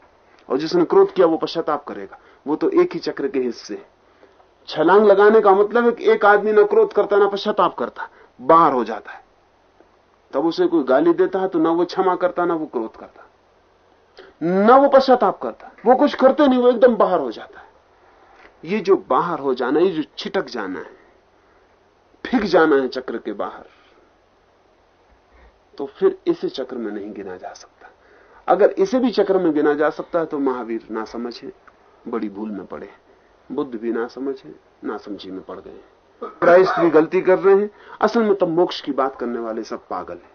और जिसने क्रोध किया, वो पश्चाताप करेगा। वो तो एक ही चक्र के हिस्से छलांग लगाने का मतलब है कि एक आदमी न क्रोध करता, ना पश्चाताप करता, बाहर हो जाता है। तब उसे कोई गाली देता है तो ना वो क्षमा करता, ना वो क्रोध करता। न वो पश्चाताप करता, वो कुछ करते नहीं, वो एकदम बाहर हो जाता है। ये जो बाहर हो जाना, ये जो छिटक जाना है, फिक जाना है चक्र के बाहर तो फिर इसे चक्र में नहीं गिना जा सकता। अगर इसे भी चक्र में गिना जा सकता है तो महावीर ना समझे, बड़ी भूल में पड़े बुद्ध भी ना समझे ना समझी में पड़ गए क्राइस्ट भी गलती कर रहे हैं, असल में तो मोक्ष की बात करने वाले सब पागल हैं।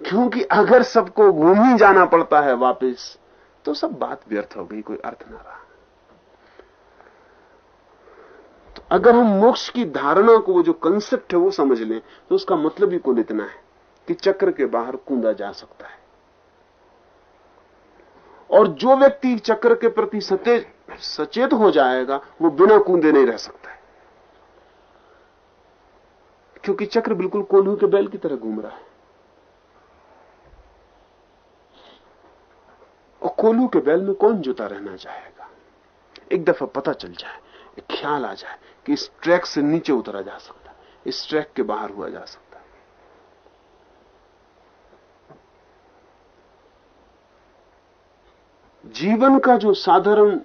क्योंकि अगर सबको घूम ही जाना पड़ता है वापस तो सब बात व्यर्थ हो गई, कोई अर्थ ना रहा। तो अगर हम मोक्ष की धारणा को, वो जो कंसेप्ट है, वो समझ लें तो उसका मतलब ही कुल इतना है कि चक्र के बाहर कूदा जा सकता है। और जो व्यक्ति चक्र के प्रति सचेत सचेत हो जाएगा, वो बिना कूदे नहीं रह सकता है। क्योंकि चक्र बिल्कुल कोल्हू के बैल की तरह घूम रहा है। और कोल्हू के बैल में कौन जुता रहना चाहेगा? एक दफ़ा पता चल जाए ख्याल आ जाए कि इस ट्रैक से नीचे उतरा जा सकता इस ट्रैक के बाहर हुआ जा सकता जीवन का जो साधारण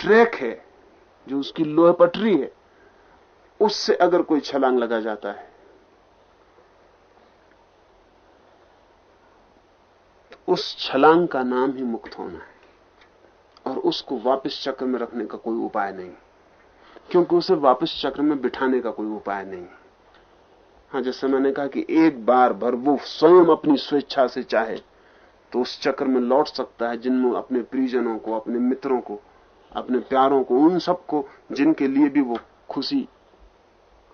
ट्रैक है, जो उसकी लोह पटरी है, उससे अगर कोई छलांग लगा जाता है, उस छलांग का नाम ही मुक्त होना है, और उसको वापस चक्र में रखने का कोई उपाय नहीं, क्योंकि उसे वापस चक्र में बिठाने का कोई उपाय नहीं। हाँ जैसे मैंने कहा कि एक बार भर वो स्वयं अपनी स्वेच्छा से चाहे तो उस चक्र में लौट सकता है जिनमें अपने परिजनों को, अपने मित्रों को अपने प्यारों को, उन सबको जिनके लिए भी वो खुशी,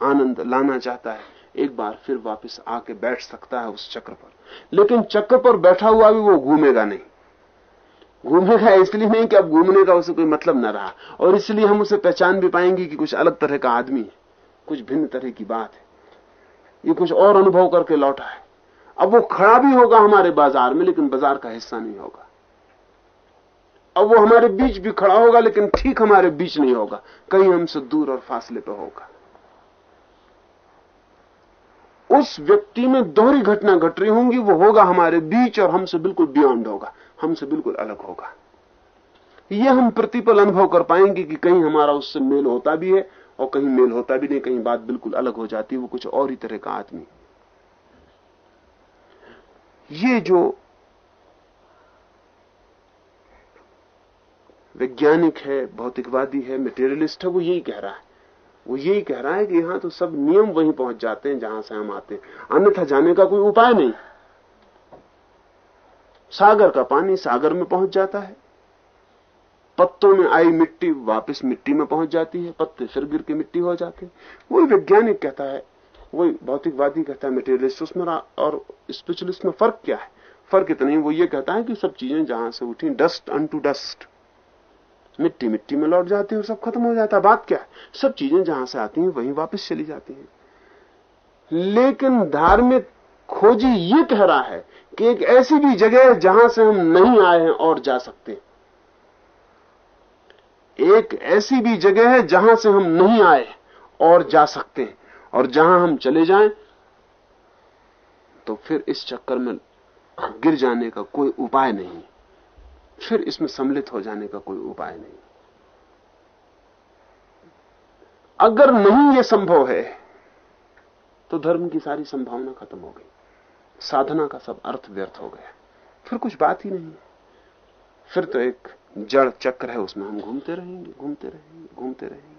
आनंद लाना चाहता है, एक बार फिर वापस आके बैठ सकता है उस चक्र पर। लेकिन चक्र पर बैठा हुआ भी वो घूमेगा नहीं। घूमेगा इसलिए नहीं कि अब घूमने का उसे कोई मतलब न रहा। और इसलिए हम उसे पहचान भी पाएँगे कि कुछ अलग तरह का आदमी है, कुछ भिन्न तरह की बात है। ये कुछ और अनुभव करके लौटा है। अब वो खड़ा भी होगा हमारे बाज़ार में, लेकिन बाज़ार का हिस्सा नहीं होगा। अब वो हमारे बीच भी खड़ा होगा, लेकिन ठीक हमारे बीच नहीं होगा। कहीं हमसे दूर और फासले पर होगा। उस व्यक्ति में दोहरी घटना घट रही होंगी, वो होगा हमारे बीच और हमसे बिल्कुल बियॉन्ड होगा। हमसे बिल्कुल अलग होगा। यह हम प्रतिपल अनुभव कर पाएँगे कि कहीं हमारा उससे मेल होता भी है और कहीं मेल होता भी नहीं, कहीं बात बिल्कुल अलग हो जाती है, वो कुछ और ही तरह का आदमी। ये जो वैज्ञानिक है, भौतिकवादी है मेटेरियलिस्ट है, वो यही कह रहा है। वो यही कह रहा है कि यहाँ तो सब नियम वहीं पहुँच जाते हैं जहाँ से हम आते हैं। अन्यथा जाने का कोई उपाय नहीं। सागर का पानी सागर में पहुँच जाता है। पत्तों में आई मिट्टी वापस मिट्टी में पहुँच जाती है। पत्ते फिर गिर के मिट्टी हो जाते वही वैज्ञानिक कहता है, वही भौतिकवादी कहता है मेटेरियलिस्ट उसमें और स्पिरिचुअलिस्ट में फ़र्क क्या है? फ़र्क इतना ही, वो ये कहता है कि सब चीज़ें जहाँ से उठी डस्ट अन टू डस्ट मिट्टी मिट्टी में लौट जाती है और सब खत्म हो जाता है। बात क्या है? सब चीज़ें जहाँ से आती हैं, वहीं वापस चली जाती हैं। लेकिन धार्मिक खोजी ये कह रहा है कि एक ऐसी भी जगह है जहाँ से हम नहीं आए हैं और जा सकते एक ऐसी भी जगह है जहाँ से हम नहीं आए और जा सकते हैं। और जहाँ हम चले जाएँ तो फिर इस चक्कर में गिर जाने का कोई उपाय नहीं। फिर इसमें सम्मिलित हो जाने का कोई उपाय नहीं। अगर नहीं यह संभव है तो धर्म की सारी संभावना खत्म हो गई। साधना का सब अर्थ व्यर्थ हो गया। फिर कुछ बात ही नहीं। फिर तो एक जड़ चक्र है, उसमें हम घूमते रहेंगे घूमते रहेंगे घूमते रहेंगे।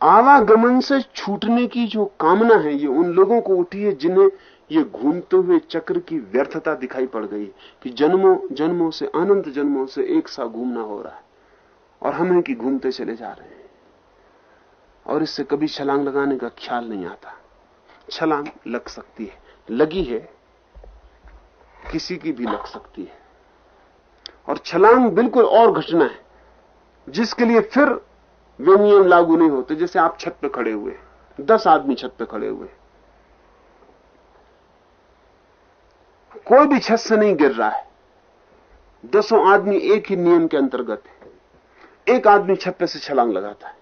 आवागमन से छूटने की जो कामना है, ये उन लोगों को उठी है जिन्हें ये घूमते हुए चक्र की व्यर्थता दिखाई पड़ गई कि जन्मों जन्मों से, अनंत जन्मों से एक सा घूमना हो रहा है और हम हैं कि घूमते चले जा रहे हैं। और इससे कभी छलांग लगाने का ख्याल नहीं आता। छलांग लग सकती है। लगी है। किसी की भी लग सकती है। और छलांग बिल्कुल और घटना है, जिसके लिए फिर वे नियम लागू नहीं होते, जैसे आप छत पे खड़े हुए दस आदमी छत पे खड़े हुए कोई भी छत से नहीं गिर रहा है। दसों आदमी एक ही नियम के अंतर्गत है। एक आदमी छत पे से छलांग लगाता है।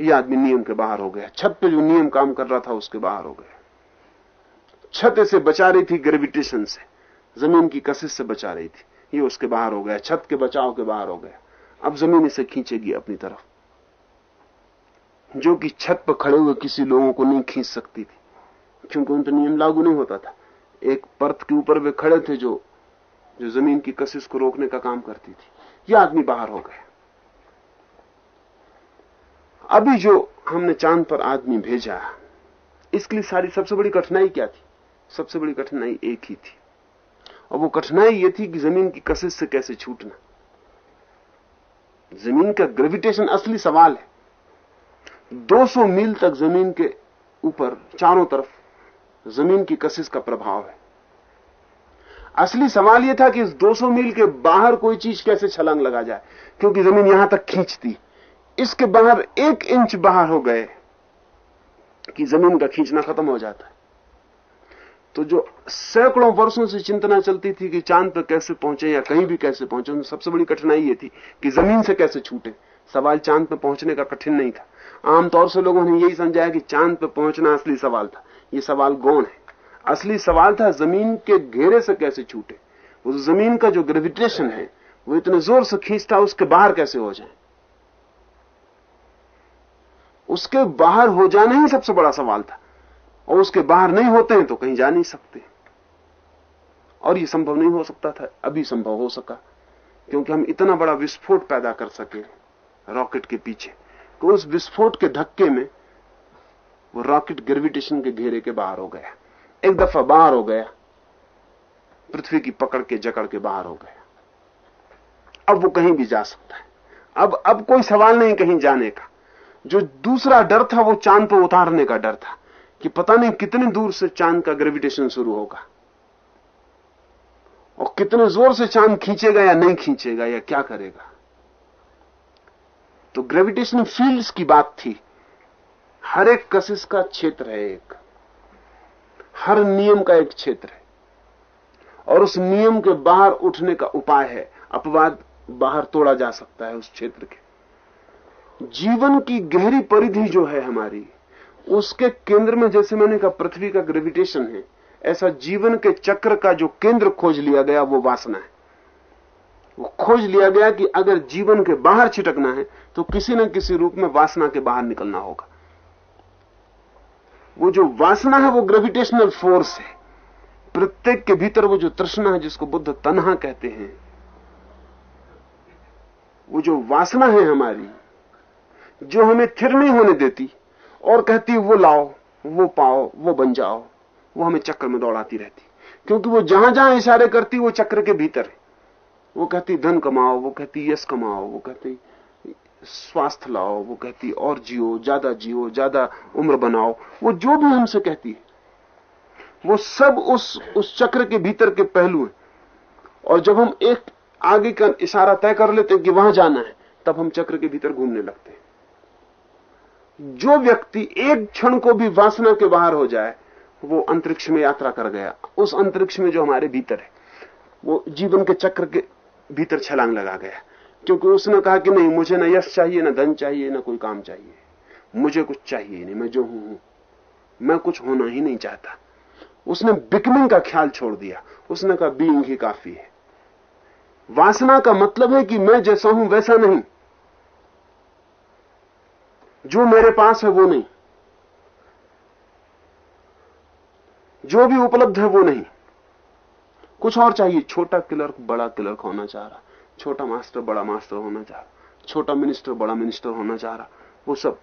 यह आदमी नियम के बाहर हो गया। छत पे जो नियम काम कर रहा था, उसके बाहर हो गया। छत इसे बचा रही थी ग्रेविटेशन से। ज़मीन की कशिश से बचा रही थी। ये उसके बाहर हो गया। छत के बचाव के बाहर हो गया। अब ज़मीन इसे खींचेगी अपनी तरफ़। जो कि छत पर खड़े हुए किसी लोगों को नहीं खींच सकती थी। क्योंकि उन नियम लागू नहीं होता था। एक परत के ऊपर वे खड़े थे जो जो ज़मीन की कशिश को रोकने का काम करती थी। यह आदमी बाहर हो गया। अभी जो हमने चाँद पर आदमी भेजा, इसके लिए सारी सबसे बड़ी कठिनाई क्या थी? सबसे बड़ी कठिनाई एक ही थी। और वो कठिनाई ये थी कि ज़मीन की कशिश से कैसे छूटना। ज़मीन का ग्रेविटेशन असली सवाल है। 200 मील तक ज़मीन के ऊपर, चारों तरफ़ ज़मीन की कशिश का प्रभाव है। असली सवाल यह था कि इस 200 मील के बाहर कोई चीज़ कैसे छलांग लगा जाए, क्योंकि ज़मीन यहाँ तक खींचती। इसके बाहर एक इंच बाहर हो गए कि ज़मीन का खींचना खत्म हो जाता है। तो जो सैकड़ों वर्षों से चिंतना चलती थी कि चाँद पर कैसे पहुँचे या कहीं भी कैसे पहुँचे उनमें सबसे बड़ी कठिनाई ये थी कि ज़मीन से कैसे छूटे। सवाल चाँद पर पहुँचने का कठिन नहीं था। आमतौर से लोगों ने यही समझाया कि चाँद पर पहुँचना असली सवाल था। ये सवाल गौण है। असली सवाल था ज़मीन के घेरे से कैसे छूटे? उस ज़मीन का जो ग्रेविटेशन है, वो इतने ज़ोर से खींचता, उसके बाहर कैसे हो जाए? उसके बाहर हो जाना ही सबसे बड़ा सवाल था। और उसके बाहर नहीं होते हैं तो कहीं जा नहीं सकते। और ये संभव नहीं हो सकता था। अभी संभव हो सका। क्योंकि हम इतना बड़ा विस्फोट पैदा कर सके रॉकेट के पीछे। तो उस विस्फोट के धक्के में वो रॉकेट ग्रेविटेशन के घेरे के बाहर हो गया। एक दफ़ा बाहर हो गया। पृथ्वी की पकड़ के, जकड़ के बाहर हो गया। अब वो कहीं भी जा सकता है। अब अब कोई सवाल नहीं कहीं जाने का। जो दूसरा डर था, वो चाँद पर उतारने का डर था कि पता नहीं कितने दूर से चाँद का ग्रेविटेशन शुरू होगा और कितने ज़ोर से चाँद खींचेगा या नहीं खींचेगा या क्या करेगा। तो ग्रेविटेशन फील्ड्स की बात थी। हर एक कशिश का क्षेत्र है एक। हर नियम का एक क्षेत्र है। और उस नियम के बाहर उठने का उपाय है। अपवाद बाहर तोड़ा जा सकता है उस क्षेत्र के। जीवन की गहरी परिधि जो है हमारी, उसके केंद्र में जैसे मैंने कहा, पृथ्वी का ग्रेविटेशन है, ऐसा जीवन के चक्र का जो केंद्र खोज लिया गया, वो वासना है। वो खोज लिया गया कि अगर जीवन के बाहर छिटकना है तो किसी न किसी रूप में वासना के बाहर निकलना होगा। वो जो वासना है, वो ग्रेविटेशनल फोर्स है। प्रत्येक के भीतर वो जो तृष्णा है, जिसको बुद्ध तनहा कहते हैं, वो जो वासना है हमारी, जो हमें थिर नहीं होने देती, और कहती, वो लाओ, वो पाओ, वो बन जाओ, वो हमें चक्र में दौड़ाती रहती। क्योंकि वो जहाँ जहाँ इशारे करती, वो चक्र के भीतर है। वो कहती, धन कमाओ, वो कहती, यश कमाओ, वो कहती स्वास्थ्य लाओ, वो कहती, और जियो, ज़्यादा जियो, ज़्यादा उम्र बनाओ। वो जो भी हमसे कहती है, वो सब उस उस चक्र के भीतर के पहलू हैं। और जब हम एक, आगे का इशारा तय कर लेते हैं कि वहाँ जाना है, तब हम चक्र के भीतर घूमने लगते हैं। जो व्यक्ति एक क्षण को भी वासना के बाहर हो जाए, वो अंतरिक्ष में यात्रा कर गया। उस अंतरिक्ष में जो हमारे भीतर है, वो जीवन के चक्र के भीतर छलांग लगा गया। क्योंकि उसने कहा कि नहीं, मुझे ना यश चाहिए, ना धन चाहिए, ना कोई काम चाहिए। मुझे कुछ चाहिए नहीं, मैं जो हूँ मैं कुछ होना ही नहीं चाहता। उसने बिकमिंग का ख्याल छोड़ दिया। उसने कहा बीइंग ही काफ़ी है। वासना का मतलब है कि मैं जैसा हूँ, वैसा नहीं। जो मेरे पास है, वो नहीं। जो भी उपलब्ध है, वो नहीं। कुछ और चाहिए, छोटा क्लर्क, बड़ा क्लर्क होना चाह रहा। छोटा मास्टर, बड़ा मास्टर होना चाह रहा। छोटा मिनिस्टर, बड़ा मिनिस्टर होना चाह रहा। वो सब,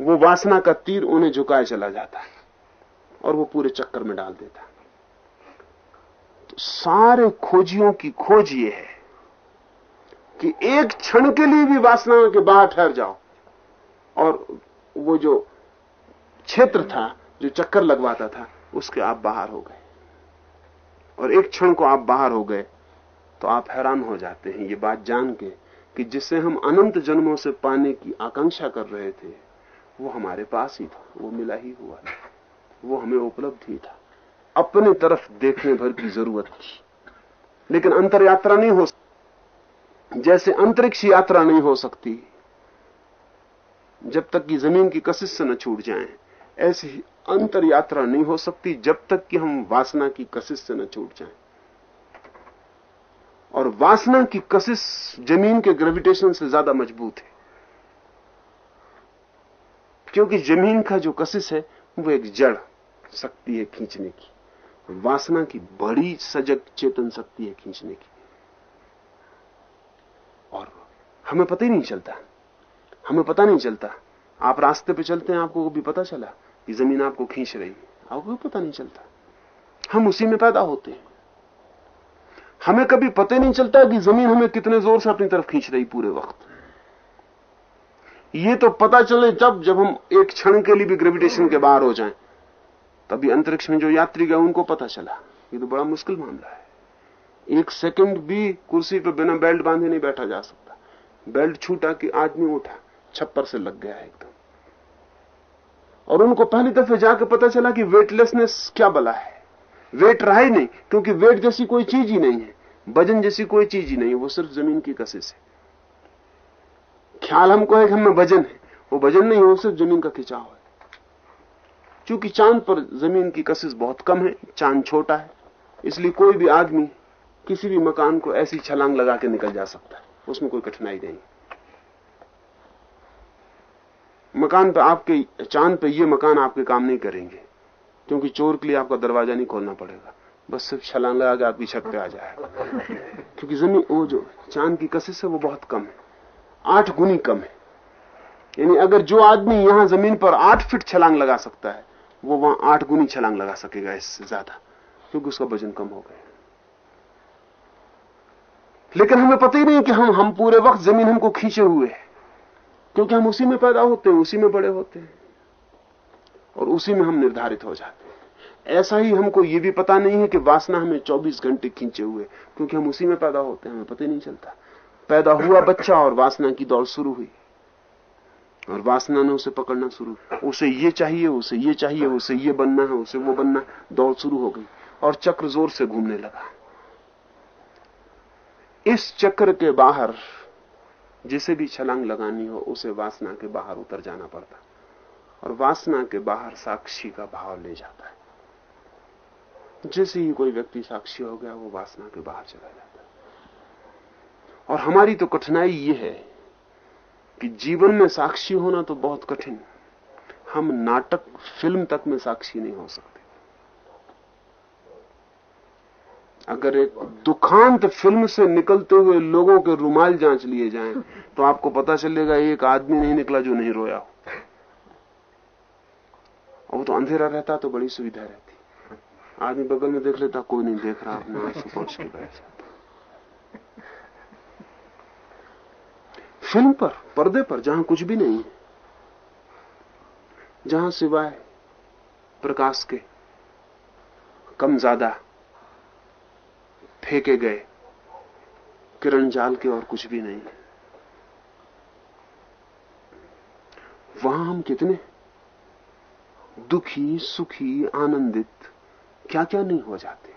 वो वासना का तीर उन्हें झुकाए चला जाता है और वो पूरे चक्कर में डाल देता है। तो सारे खोजियों की खोज ये है कि एक क्षण के लिए भी वासना के बाहर ठहर जाओ। और वो जो क्षेत्र था, जो चक्कर लगवाता था, उसके आप बाहर हो गए। और एक क्षण को आप बाहर हो गए। तो आप हैरान हो जाते हैं, ये बात जान के कि जिसे हम अनंत जन्मों से पाने की आकांक्षा कर रहे थे, वो हमारे पास ही था, वो मिला ही हुआ था वो हमें उपलब्ध ही था। अपने तरफ़ देखने भर की ज़रूरत थी। लेकिन अंतर यात्रा नहीं हो सकती जैसे अंतरिक्ष यात्रा नहीं हो सकती, जब तक कि ज़मीन की कशिश से न छूट जाए, ऐसी अंतर यात्रा नहीं हो सकती जब तक कि हम वासना की कशिश से न छूट जाएँ। और वासना की कशिश ज़मीन के ग्रेविटेशन से ज़्यादा मज़बूत है। क्योंकि ज़मीन का जो कशिश है, वो एक जड़ शक्ति है खींचने की। वासना की बड़ी सजग चेतन शक्ति है खींचने की। और हमें पता ही नहीं चलता। हमें पता नहीं चलता। आप रास्ते पे चलते हैं, आपको भी पता चला कि ज़मीन आपको खींच रही है। आपको भी पता नहीं चलता। हम उसी में पैदा होते हैं। हमें कभी पता नहीं चलता कि ज़मीन हमें कितने ज़ोर से अपनी तरफ़ खींच रही पूरे वक्त। ये तो पता चले जब जब हम एक क्षण के लिए भी ग्रेविटेशन के बाहर हो जाएँ, तभी अंतरिक्ष में जो यात्री गए, उनको पता चला। ये तो बड़ा मुश्किल मामला है। एक सेकंड भी कुर्सी पर बिना बेल्ट बांधे नहीं बैठा जा सकता। बेल्ट छूटा कि आदमी उठा, छप्पर से लग गया एकदम। और उनको पहली दफे जाकर पता चला कि वेटलेसनेस क्या बला है। वेट रहा ही नहीं, क्योंकि वेट जैसी कोई चीज़ ही नहीं है। वज़न जैसी कोई चीज़ ही नहीं, वो सिर्फ़ ज़मीन की कशिश है ख्याल हमको है कि हमें वज़न है। वो वज़न नहीं है वो सिर्फ़ ज़मीन का खिंचाव है। क्योंकि चाँद पर ज़मीन की कशिश बहुत कम है, चाँद छोटा है, इसलिए कोई भी आदमी किसी भी मकान को ऐसी छलांग लगा के निकल जा सकता है, उसमें कोई कठिनाई नहीं। मकान पे आपके, चाँद पे ये मकान आपके काम नहीं करेंगे। क्योंकि चोर के लिए आपका दरवाज़ा नहीं खोलना पड़ेगा। बस सिर्फ़ छलांग लगा के आपकी छत पे आ जाएगा। क्योंकि ज़मीन वो जो चाँद की कशिश है, वो बहुत कम है। आठ गुनी कम है। यानी अगर जो आदमी यहाँ ज़मीन पर आठ फीट छलांग लगा सकता है, वो वहाँ आठ गुनी छलांग लगा सकेगा इससे ज़्यादा, क्योंकि उसका वज़न कम हो गया। लेकिन हमें पता ही नहीं कि हम हम पूरे वक्त ज़मीन हमको खींचे हुए हैं। क्योंकि हम उसी में पैदा होते हैं, उसी में बड़े होते हैं। और उसी में हम निर्धारित हो जाते हैं। ऐसा ही हमको ये भी पता नहीं है कि वासना हमें 24 घंटे खींचे हुए, क्योंकि हम उसी में पैदा होते हैं, हमें पता ही नहीं चलता। पैदा हुआ बच्चा और वासना की दौड़ शुरू हुई। और वासना ने उसे पकड़ना शुरू उसे ये चाहिए, उसे ये चाहिए, उसे ये बनना है, उसे वो बनना दौड़ शुरू हो गई और चक्र ज़ोर से घूमने लगा। इस चक्र के बाहर, जिसे भी छलांग लगानी हो, उसे वासना के बाहर उतर जाना पड़ता। और वासना के बाहर साक्षी का भाव ले जाता है। जैसे ही कोई व्यक्ति साक्षी हो गया, वो वासना के बाहर चला जाता है। और हमारी तो कठिनाई ये है कि जीवन में साक्षी होना तो बहुत कठिन हम नाटक, फ़िल्म तक में साक्षी नहीं हो सकते। अगर एक दुखांत फ़िल्म से निकलते हुए लोगों के रुमाल जाँच लिए जाएँ तो आपको पता चलेगा, एक आदमी नहीं निकला जो नहीं रोया हो। और वो तो अंधेरा रहता तो बड़ी सुविधा रहती। आदमी बगल में देख लेता, कोई नहीं देख रहा, अपने पहुँच के बैठ फ़िल्म पर, पर्दे पर, जहाँ कुछ भी नहीं है, जहाँ सिवाय प्रकाश के कम ज़्यादा फेंके गए, किरण जाल के और कुछ भी नहीं है। वहाँ हम कितने दुखी, सुखी, आनंदित क्या क्या नहीं हो जाते?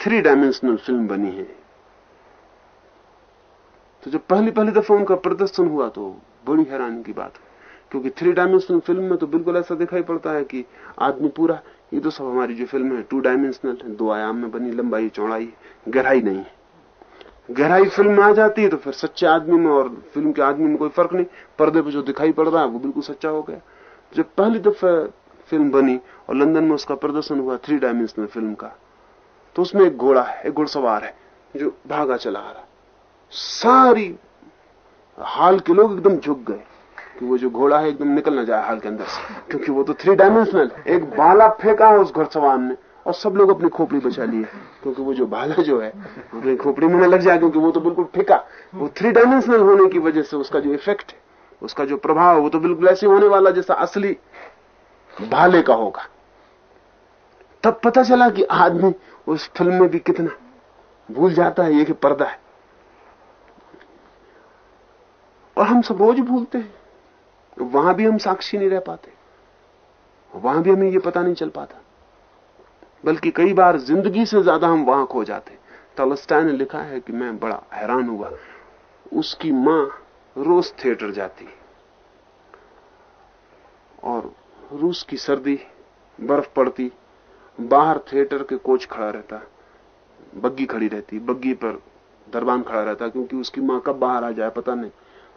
थ्री डायमेंशनल फ़िल्म बनी है। तो जब पहली पहली दफ़ा उनका प्रदर्शन हुआ तो बड़ी हैरानी की बात है, क्योंकि थ्री डायमेंशनल फ़िल्म में तो बिल्कुल ऐसा दिखाई पड़ता है कि आदमी पूरा, ये तो सब हमारी जो फ़िल्म है टू डायमेंशनल है, दो आयाम में बनी, लंबाई, चौड़ाई, गहराई नहीं है। गहराई फ़िल्म में आ जाती है तो फिर सच्चे आदमी में और फ़िल्म के आदमी में कोई फ़र्क नहीं। पर्दे पर जो दिखाई पड़ रहा है, वो बिल्कुल सच्चा हो गया। जब पहली दफ़ा फ़िल्म बनी और लंदन में उसका प्रदर्शन हुआ, थ्री डायमेंशनल फ़िल्म का तो उसमें एक घोड़ा है, एक घुड़सवार है, जो भागा चला आ रहा सारी हाल के लोग एकदम झुक गए कि वो जो घोड़ा है, एकदम निकल ना जाए हाल के अंदर से, क्योंकि वो तो थ्री डायमेंशनल एक बाला फेंका है उस घुड़सवार ने और सब लोग अपनी खोपड़ी बचा लिए क्योंकि वो जो भाला जो है अपनी खोपड़ी में न लग जाए, क्योंकि वो तो बिल्कुल फिका। वो थ्री डायमेंशनल होने की वजह से उसका जो इफ़ेक्ट है, उसका जो प्रभाव, वो तो बिल्कुल ऐसे होने वाला जैसा असली भाले का होगा। तब पता चला कि आदमी उस फ़िल्म में भी कितना भूल जाता है, ये कि पर्दा है। और हम सब रोज भूलते हैं। वहाँ भी हम साक्षी नहीं रह पाते। वहाँ भी हमें ये पता नहीं चल पाता। बल्कि कई बार ज़िंदगी से ज़्यादा हम वहाँ खो जाते टॉलस्टाय ने लिखा है कि मैं बड़ा हैरान हुआ। उसकी माँ रोज थिएटर जाती और रूस की सर्दी, बर्फ़ पड़ती, बाहर थिएटर के कोच खड़ा रहता बग्गी खड़ी रहती बग्गी पर दरबान खड़ा रहता, क्योंकि उसकी माँ कब बाहर आ जाए पता नहीं।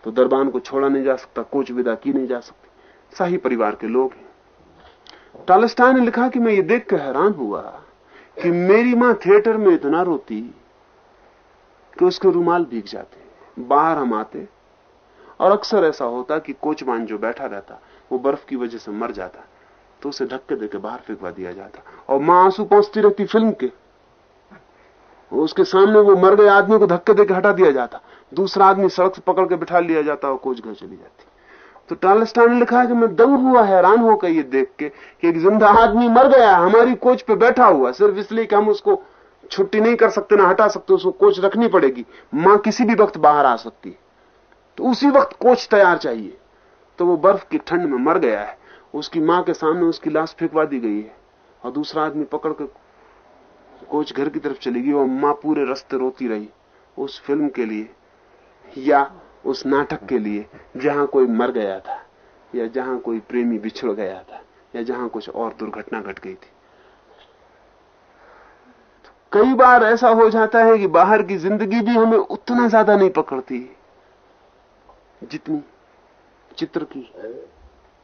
तो दरबान को छोड़ा नहीं जा सकता, कोच विदा की नहीं जा सकती। शाही परिवार के लोग हैं। टालस्टाइन ने लिखा कि मैं ये देख कर हैरान हुआ कि मेरी माँ थिएटर में इतना रोती कि उसके रुमाल भीग जाते, बाहर हम आते और अक्सर ऐसा होता कि कोचमान जो बैठा रहता, वो बर्फ़ की वजह से मर जाता तो उसे धक्के देकर बाहर फेंकवा दिया जाता और माँ आँसू पहुँचती रहती फ़िल्म के। उसके सामने वो मर गए आदमी को धक्के देकर हटा दिया जाता, दूसरा आदमी सड़क से पकड़ के बिठा लिया जाता और कोच घर चली जाती। तो टालस्टान ने लिखा है कि मैं दंग हुआ, हैरान होकर ये देख के कि एक ज़िंदा आदमी मर गया, हमारी कोच पे बैठा हुआ, सिर्फ़ इसलिए कि हम उसको छुट्टी नहीं कर सकते, ना हटा सकते, उसको कोच रखनी पड़ेगी। माँ किसी भी वक्त बाहर आ सकती है। तो उसी वक्त कोच तैयार चाहिए। तो वो बर्फ़ की ठंड में मर गया है। उसकी माँ के सामने उसकी लाश फेंकवा दी गई है। और दूसरा आदमी पकड़ के कोच घर की तरफ़ चली गई। और माँ पूरे रास्ते रोती रही उस फ़िल्म के लिए। या उस नाटक के लिए जहाँ कोई मर गया था, या जहाँ कोई प्रेमी बिछड़ गया था, या जहाँ कुछ और दुर्घटना घट गई थी। कई बार ऐसा हो जाता है कि बाहर की ज़िंदगी भी हमें उतना ज़्यादा नहीं पकड़ती, जितनी चित्र की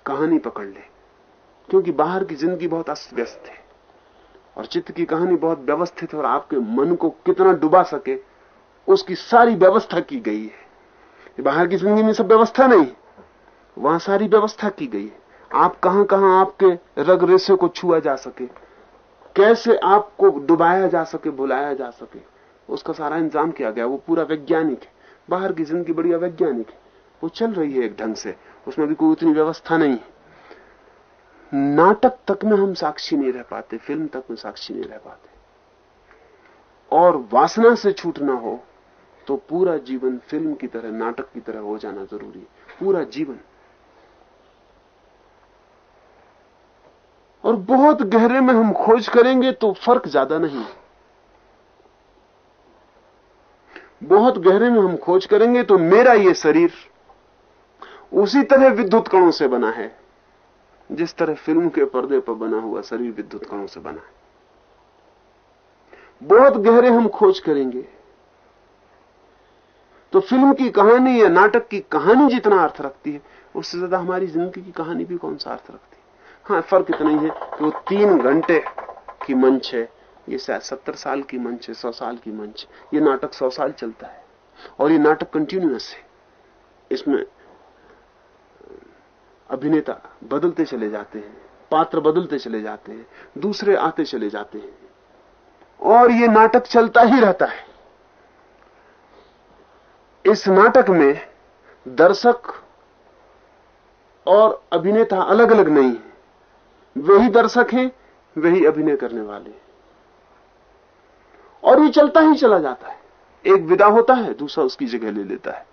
कहानी पकड़ ले। क्योंकि बाहर की ज़िंदगी बहुत अस्त व्यस्त है, और चित्र की कहानी बहुत व्यवस्थित है, और आपके मन को कितना डुबा सके, उसकी सारी व्यवस्था की गई है। बाहर की ज़िंदगी में सब व्यवस्था नहीं। वहाँ सारी व्यवस्था की गई है। आप कहाँ कहाँ आपके रग रेसे को छुआ जा सके। कैसे आपको डुबाया जा सके बुलाया जा सके। उसका सारा इंतज़ाम किया गया। वो पूरा वैज्ञानिक है। बाहर की ज़िंदगी बड़ी अवैज्ञानिक है। वो चल रही है एक ढंग से। उसमें भी कोई उतनी व्यवस्था नहीं है। नाटक तक में हम साक्षी नहीं रह पाते। फ़िल्म तक में साक्षी नहीं रह पाते। और वासना से छूटना हो। तो पूरा जीवन फ़िल्म की तरह, नाटक की तरह हो जाना ज़रूरी है। पूरा जीवन। और बहुत गहरे में हम खोज करेंगे तो फ़र्क ज़्यादा नहीं बहुत गहरे में हम खोज करेंगे तो मेरा ये शरीर उसी तरह विद्युत कणों से बना है, जिस तरह फ़िल्म के पर्दे पर बना हुआ शरीर विद्युत कणों से बना है। बहुत गहरे हम खोज करेंगे। तो फ़िल्म की कहानी या नाटक की कहानी जितना अर्थ रखती है, उससे ज़्यादा हमारी ज़िंदगी की कहानी भी कौन सा अर्थ रखती है? हाँ फ़र्क इतना ही है कि वो तीन घंटे की मंच है, ये शायद सत्तर साल की मंच है, सौ साल की मंच ये नाटक सौ साल चलता है, और ये नाटक कंटिन्यूस है। इसमें अभिनेता बदलते चले जाते हैं, पात्र बदलते चले जाते हैं, दूसरे आते चले जाते हैं, और ये नाटक चलता ही रहता है। इस नाटक में दर्शक और अभिनेता अलग अलग नहीं है। वही दर्शक हैं, वही अभिनय करने वाले और ये चलता ही चला जाता है। एक विदा होता है, दूसरा उसकी जगह ले लेता है।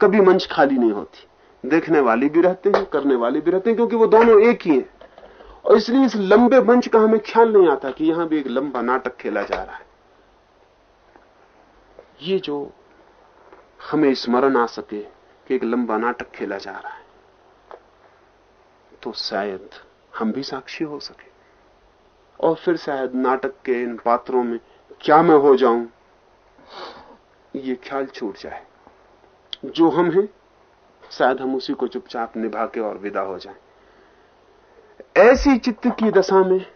कभी मंच खाली नहीं होती। देखने वाले भी रहते हैं, करने वाले भी रहते हैं, क्योंकि वो दोनों एक ही हैं। और इसलिए इस लंबे मंच का हमें ख्याल नहीं आता कि यहाँ भी एक लंबा नाटक खेला जा रहा है। ये जो हमें स्मरण आ सके कि एक लंबा नाटक खेला जा रहा है। तो शायद हम भी साक्षी हो सके। और फिर शायद नाटक के इन पात्रों में क्या मैं हो जाऊँ, ये ख्याल छूट जाए। जो हम हैं, शायद हम उसी को चुपचाप निभा के और विदा हो जाएँ। ऐसी चित्त की दशा में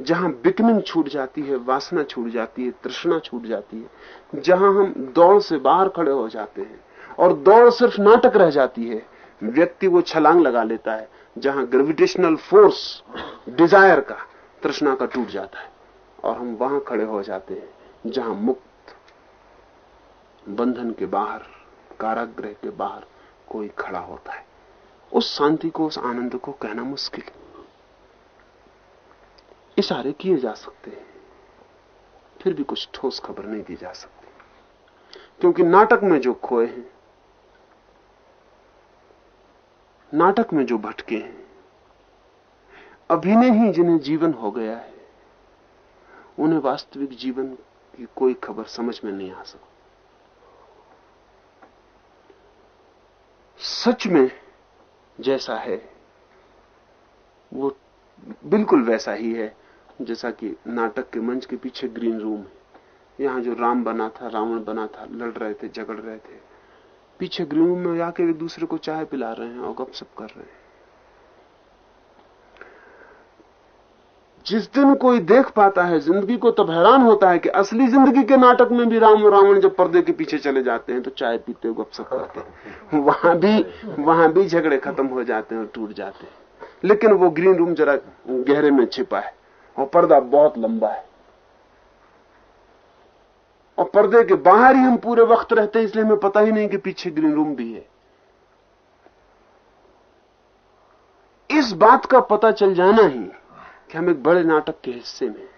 जहाँ बिकनिंग छूट जाती है, वासना छूट जाती है, तृष्णा छूट जाती है, जहाँ हम दौड़ से बाहर खड़े हो जाते हैं और दौड़ सिर्फ़ नाटक रह जाती है, व्यक्ति वो छलांग लगा लेता है, जहाँ ग्रेविटेशनल फोर्स डिज़ायर का तृष्णा का टूट जाता है और हम वहाँ खड़े हो जाते हैं, जहाँ मुक्त बंधन के बाहर, कारागृह के बाहर कोई खड़ा होता है। उस शांति को, उस आनंद को कहना मुश्किल इशारे किए जा सकते हैं। फिर भी कुछ ठोस खबर नहीं दी जा सकती। क्योंकि नाटक में जो खोए हैं, नाटक में जो भटके हैं, अभिनय ही जिन्हें जीवन हो गया है, उन्हें वास्तविक जीवन की कोई खबर समझ में नहीं आ सकती। सच में जैसा है, वो बिल्कुल वैसा ही है। जैसा कि नाटक के मंच के पीछे ग्रीन रूम है। यहाँ जो राम बना था, रावण बना था, लड़ रहे थे, झगड़ रहे थे। पीछे ग्रीन रूम में आके एक दूसरे को चाय पिला रहे हैं और गपशप कर रहे हैं। जिस दिन कोई देख पाता है, ज़िंदगी को तब हैरान होता है कि असली ज़िंदगी के नाटक में भी राम रावण जब पर्दे के पीछे चले जाते हैं तो चाय पीते हो गपशप करते वहाँ भी वहाँ भी झगड़े खत्म हो जाते हैं और टूट जाते हैं। लेकिन वो ग्रीन रूम जरा गहरे में छिपा है। और पर्दा बहुत लंबा है। और पर्दे के बाहर ही हम पूरे वक्त रहते हैं, इसलिए हमें पता ही नहीं कि पीछे ग्रीन रूम भी है। इस बात का पता चल जाना ही कि हम एक बड़े नाटक के हिस्से में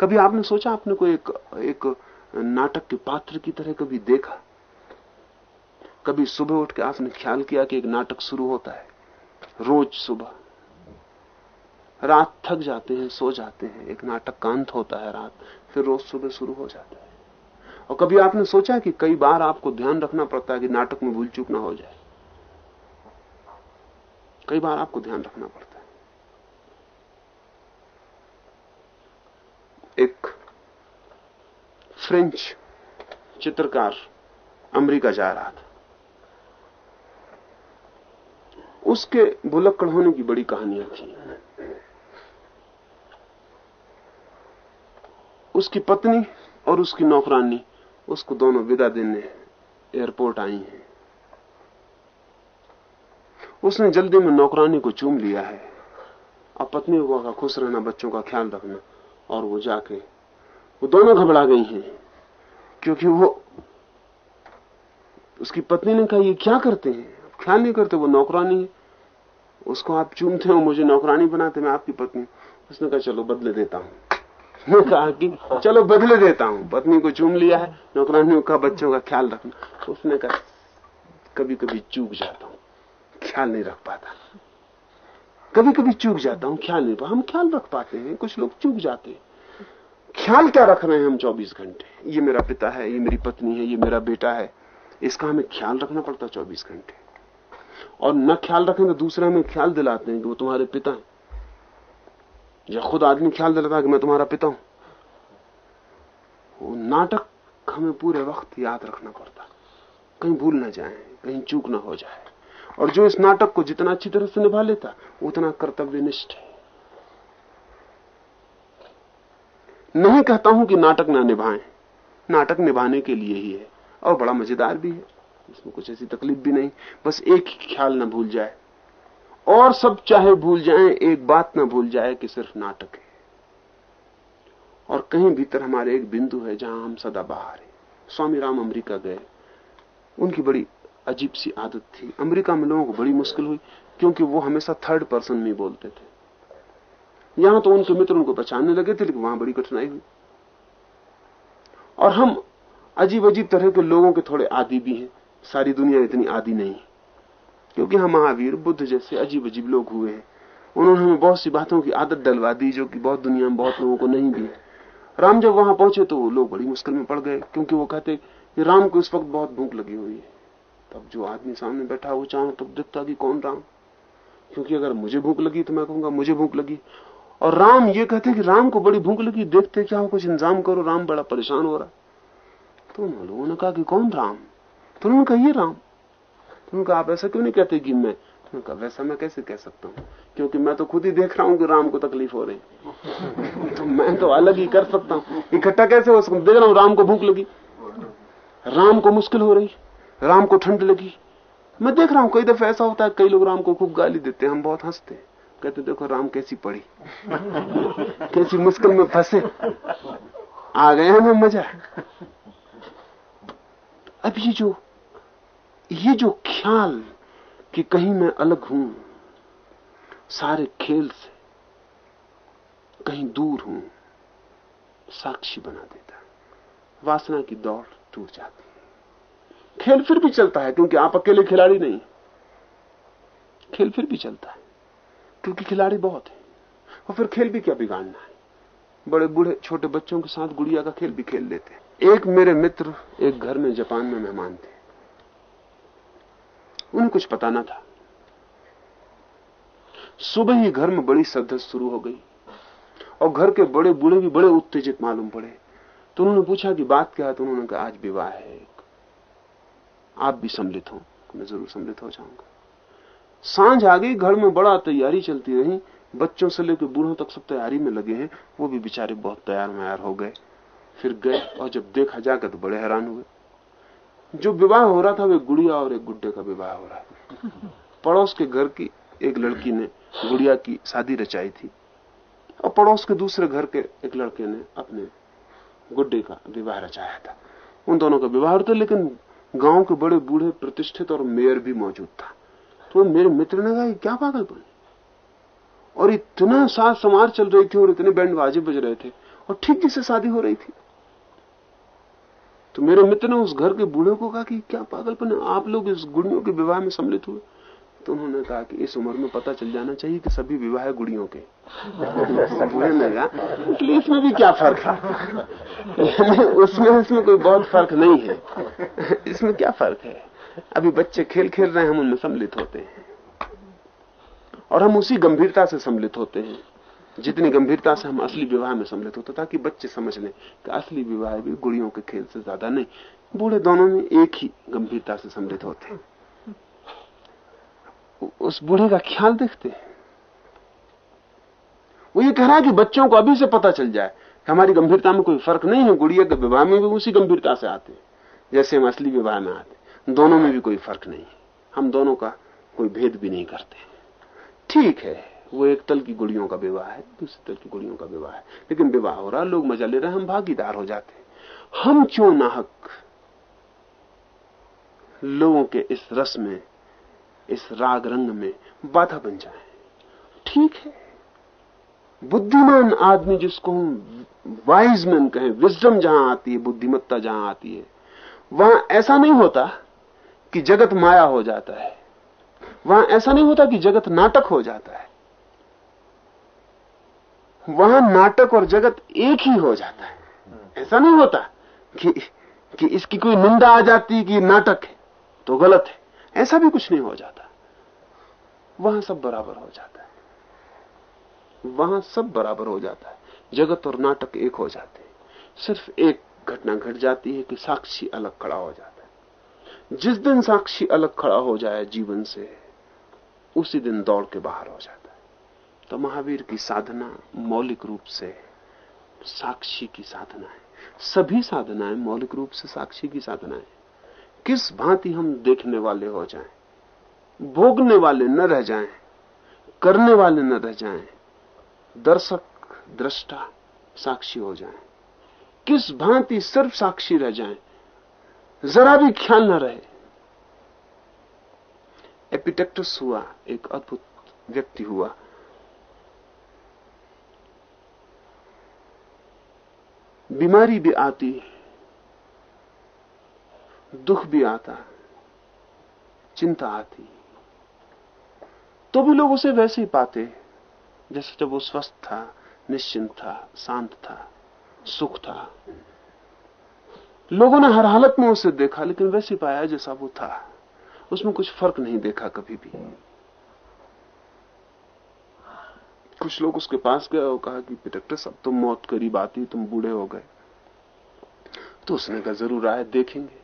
कभी आपने सोचा, आपने कोई एक एक नाटक के पात्र की तरह कभी देखा? कभी सुबह उठ के आपने ख्याल किया कि एक नाटक शुरू होता है, रोज सुबह? रात थक जाते हैं, सो जाते हैं। एक नाटक का अंत होता है रात, फिर रोज सुबह शुरू हो जाता है। और कभी आपने सोचा कि कई बार आपको ध्यान रखना पड़ता है कि नाटक में भूल चूक ना हो जाए? कई बार आपको ध्यान रखना पड़ता है। एक फ्रेंच चित्रकार अमेरिका जा रहा था। उसके बुलक्कड़ होने की बड़ी कहानियाँ थी। उसकी पत्नी और उसकी नौकरानी, उसको दोनों विदा देने एयरपोर्ट आई हैं। उसने जल्दी में नौकरानी को चूम लिया है। अब पत्नी को का खुश रहना, बच्चों का ख्याल रखना और वो जाके, वो दोनों घबरा गई हैं, क्योंकि वो, उसकी पत्नी ने कहा, ये क्या करते हैं? ख्याल नहीं करते, वो नौकरानी है। उसको आप चूमते हो, मुझे नौकरानी बनाते, मैं आपकी पत्नी उसने कहा, चलो, बदले देता हूँ। कहा कि चलो बदले देता हूँ। पत्नी को चूम लिया है, नौकरानियों का, बच्चों का ख्याल रखना। तो उसने कहा कभी कभी चूक जाता हूँ। ख्याल नहीं रख पाता। कभी कभी चूक जाता हूँ, ख्याल नहीं हम ख्याल रख पाते हैं, कुछ लोग चूक जाते हैं। ख्याल क्या रख रहे हैं हम 24 घंटे? ये मेरा पिता है, ये मेरी पत्नी है, ये मेरा बेटा है। इसका हमें ख्याल रखना पड़ता 24 घंटे। और न ख्याल रखें तो दूसरे हमें ख्याल दिलाते हैं कि वो तुम्हारे पिता हैं। या खुद आदमी ख्याल दिलाता कि मैं तुम्हारा पिता हूँ। वो नाटक हमें पूरे वक्त याद रखना पड़ता कहीं भूल ना जाए, कहीं चूक ना हो जाए। और जो इस नाटक को जितना अच्छी तरह से निभा लेता, उतना कर्तव्यनिष्ठ है। नहीं कहता हूँ कि नाटक ना निभाएँ। नाटक निभाने के लिए ही है। और बड़ा मज़ेदार भी है। इसमें कुछ ऐसी तकलीफ़ भी नहीं। बस एक ही ख्याल ना भूल जाए। और सब चाहे भूल जाएँ, एक बात ना भूल जाए कि सिर्फ़ नाटक है। और कहीं भीतर हमारे एक बिंदु है जहाँ हम सदा बाहर हैं। स्वामी राम अमरीका गए। उनकी बड़ी अजीब सी आदत थी। अमेरिका में लोगों को बड़ी मुश्किल हुई, क्योंकि वो हमेशा थर्ड पर्सन में बोलते थे। यहाँ तो उनके मित्र उनको पहचानने लगे थे, लेकिन वहाँ बड़ी कठिनाई हुई। और हम अजीब अजीब तरह के लोगों के थोड़े आदि भी हैं। सारी दुनिया इतनी आदि नहीं क्योंकि हम महावीर, बुद्ध जैसे अजीब अजीब लोग हुए हैं। उन्होंने हमें बहुत सी बातों की आदत डलवा दी, जो कि बहुत दुनिया में बहुत लोगों को नहीं दी राम जब वहाँ पहुँचे तो लोग बड़ी मुश्किल में पड़ गए, क्योंकि वो कहते कि राम को इस वक्त बहुत भूख लगी हुई है। तब जो आदमी सामने बैठा, वो चाहो तब दिखता कि कौन राम? क्योंकि अगर मुझे भूख लगी तो मैं कहूँगा, मुझे भूख लगी। और राम ये कहते कि राम को बड़ी भूख लगी, देखते क्या हो, कुछ इंतज़ाम करो, राम बड़ा परेशान हो रहा। तो उन लोगों ने कहा कि कौन राम? तो उन्होंने कहा राम। कहा आप ऐसा क्यों नहीं कहते कि मैं? कहा, वैसा मैं कैसे कह सकता हूँ? क्योंकि मैं तो खुद ही देख रहा हूँ कि राम को तकलीफ़ हो रही तो मैं तो अलग ही कर सकता हूँ। इकट्ठा कैसे हो सकता देख रहा हूँ, राम को भूख लगी। राम को मुश्किल हो रही। राम को ठंड लगी। मैं देख रहा हूँ, कई दफ़ा ऐसा होता है, कई लोग राम को खूब गाली देते हैं। हम बहुत हँसते कहते देखो, राम कैसी पड़ी। कैसी मुश्किल में फंसे। आ गए हमें मज़ा। अब ये जो ये जो ख्याल कि कहीं मैं अलग हूँ, सारे खेल से कहीं दूर हूँ, साक्षी बना देता वासना की दौड़ टूट जाती है। खेल फिर भी चलता है, क्योंकि आप अकेले खिलाड़ी नहीं। खेल फिर भी चलता है, क्योंकि खिलाड़ी बहुत है। और फिर खेल भी क्या बिगाड़ना है? बड़े बूढ़े, छोटे बच्चों के साथ गुड़िया का खेल भी खेल लेते हैं। एक मेरे मित्र एक घर में जापान में मेहमान थे। उन्हें कुछ पता ना था। सुबह ही घर में बड़ी सदस्य शुरू हो गई और घर के बड़े बूढ़े भी बड़े उत्तेजित मालूम पड़े। तो उन्होंने पूछा कि बात क्या है? तो उन्होंने कहा, आज विवाह है आप भी सम्मिलित हो। मैं ज़रूर सम्मिलित हो जाऊँगा। साँझ आ गई, घर में बड़ा तैयारी चलती रही। बच्चों से लेकर बूढ़ों तक सब तैयारी में लगे हैं। वो भी बेचारे बहुत तैयार मैार हो गए। फिर गए और जब देखा, जाकर तो बड़े हैरान हुए। जो विवाह हो रहा था, वे गुड़िया और एक गुड्डे का विवाह हो रहा था। पड़ोस के घर की एक लड़की ने गुड़िया की शादी रचाई थी और पड़ोस के दूसरे घर के एक लड़के ने अपने गुड्डे का विवाह रचाया था। उन दोनों का विवाह था लेकिन गाँव के बड़े बूढ़े, प्रतिष्ठित और मेयर भी मौजूद था। तो मेरे मित्र ने कहा क्या पागलपन और इतना साथ समार चल रही थी और इतने बैंड बाजे बज रहे थे और ठीक जिससे शादी हो रही थी। तो मेरे मित्र ने उस घर के बूढ़े को कहा कि क्या पागलपन है? आप लोग इस गुड़ियों के विवाह में सम्मिलित हुए। तो उन्होंने कहा कि इस उम्र में पता चल जाना चाहिए कि सभी विवाह गुड़ियों के। बूढ़े ने कहा इसलिए इसमें भी क्या फ़र्क है? उसमें इसमें कोई बहुत फ़र्क नहीं है। इसमें क्या फ़र्क है? अभी बच्चे खेल खेल रहे हैं, हम उनमें सम्मिलित होते हैं। और हम उसी गंभीरता से सम्मिलित होते हैं। जितनी गंभीरता से हम असली विवाह में सम्मिलित होते, ताकि बच्चे समझ लें कि असली विवाह भी गुड़ियों के खेल से ज़्यादा नहीं, बूढ़े दोनों में एक ही गंभीरता से सम्मिलित होते हैं। उस बूढ़े का ख्याल देखते हैं। वो ये कह रहा है कि बच्चों को अभी से पता चल जाए कि हमारी गंभीरता में कोई फ़र्क नहीं है, गुड़िया के विवाह में भी उसी गंभीरता से आते हैं, जैसे हम असली विवाह में आते दोनों में भी कोई फ़र्क नहीं है। हम दोनों का कोई भेद भी नहीं करते। ठीक है। वो एक तल की गुड़ियों का विवाह है, दूसरे तल की गुड़ियों का विवाह है। लेकिन विवाह हो रहा, लोग मज़ा ले रहे हम भागीदार हो जाते हम क्यों नाहक? लोगों के इस रस में, इस राग रंग में बाधा बन जाए। ठीक है। बुद्धिमान आदमी जिसको हम वाइज मैन कहें विजडम जहाँ आती है, बुद्धिमत्ता जहाँ आती है, वहाँ ऐसा नहीं होता कि जगत माया हो जाता है। वहाँ ऐसा नहीं होता कि जगत नाटक हो जाता है। वहाँ नाटक और जगत एक ही हो जाता है। ऐसा नहीं होता कि कि इसकी कोई निंदा आ जाती कि नाटक है तो गलत है। ऐसा भी कुछ नहीं हो जाता। वहाँ सब बराबर हो जाता है। वहाँ सब बराबर हो जाता है। जगत और नाटक एक हो जाते हैं। सिर्फ़ एक घटना घट जाती है कि साक्षी अलग खड़ा हो जाता है। जिस दिन साक्षी अलग खड़ा हो जाए जीवन से, उसी दिन दौड़ के बाहर हो जाता है। तो महावीर की साधना मौलिक रूप से साक्षी की साधना है। सभी साधनाएँ मौलिक रूप से साक्षी की साधना है। किस भांति हम देखने वाले हो जाएँ, भोगने वाले न रह जाएँ, करने वाले न रह जाएँ, दर्शक, दृष्टा साक्षी हो जाएँ, किस भांति सिर्फ़ साक्षी रह जाएँ, जरा भी ख्याल न रहे। एपिटेक्टस हुआ, एक अद्भुत व्यक्ति हुआ बीमारी भी आती दुख भी आता चिंता आती तो भी लोग उसे वैसे ही पाते जैसे जब वो स्वस्थ था, निश्चिंत था, शांत था, सुख था। लोगों ने हर हालत में उसे देखा, लेकिन वैसे पाया जैसा वो था। उसमें कुछ फ़र्क नहीं देखा कभी भी। कुछ लोग उसके पास गए और कहा कि पिटक्टर सब तुम मौत करीब आती तुम बूढ़े हो गए। तो उसने कहा, ज़रूर आए, देखेंगे।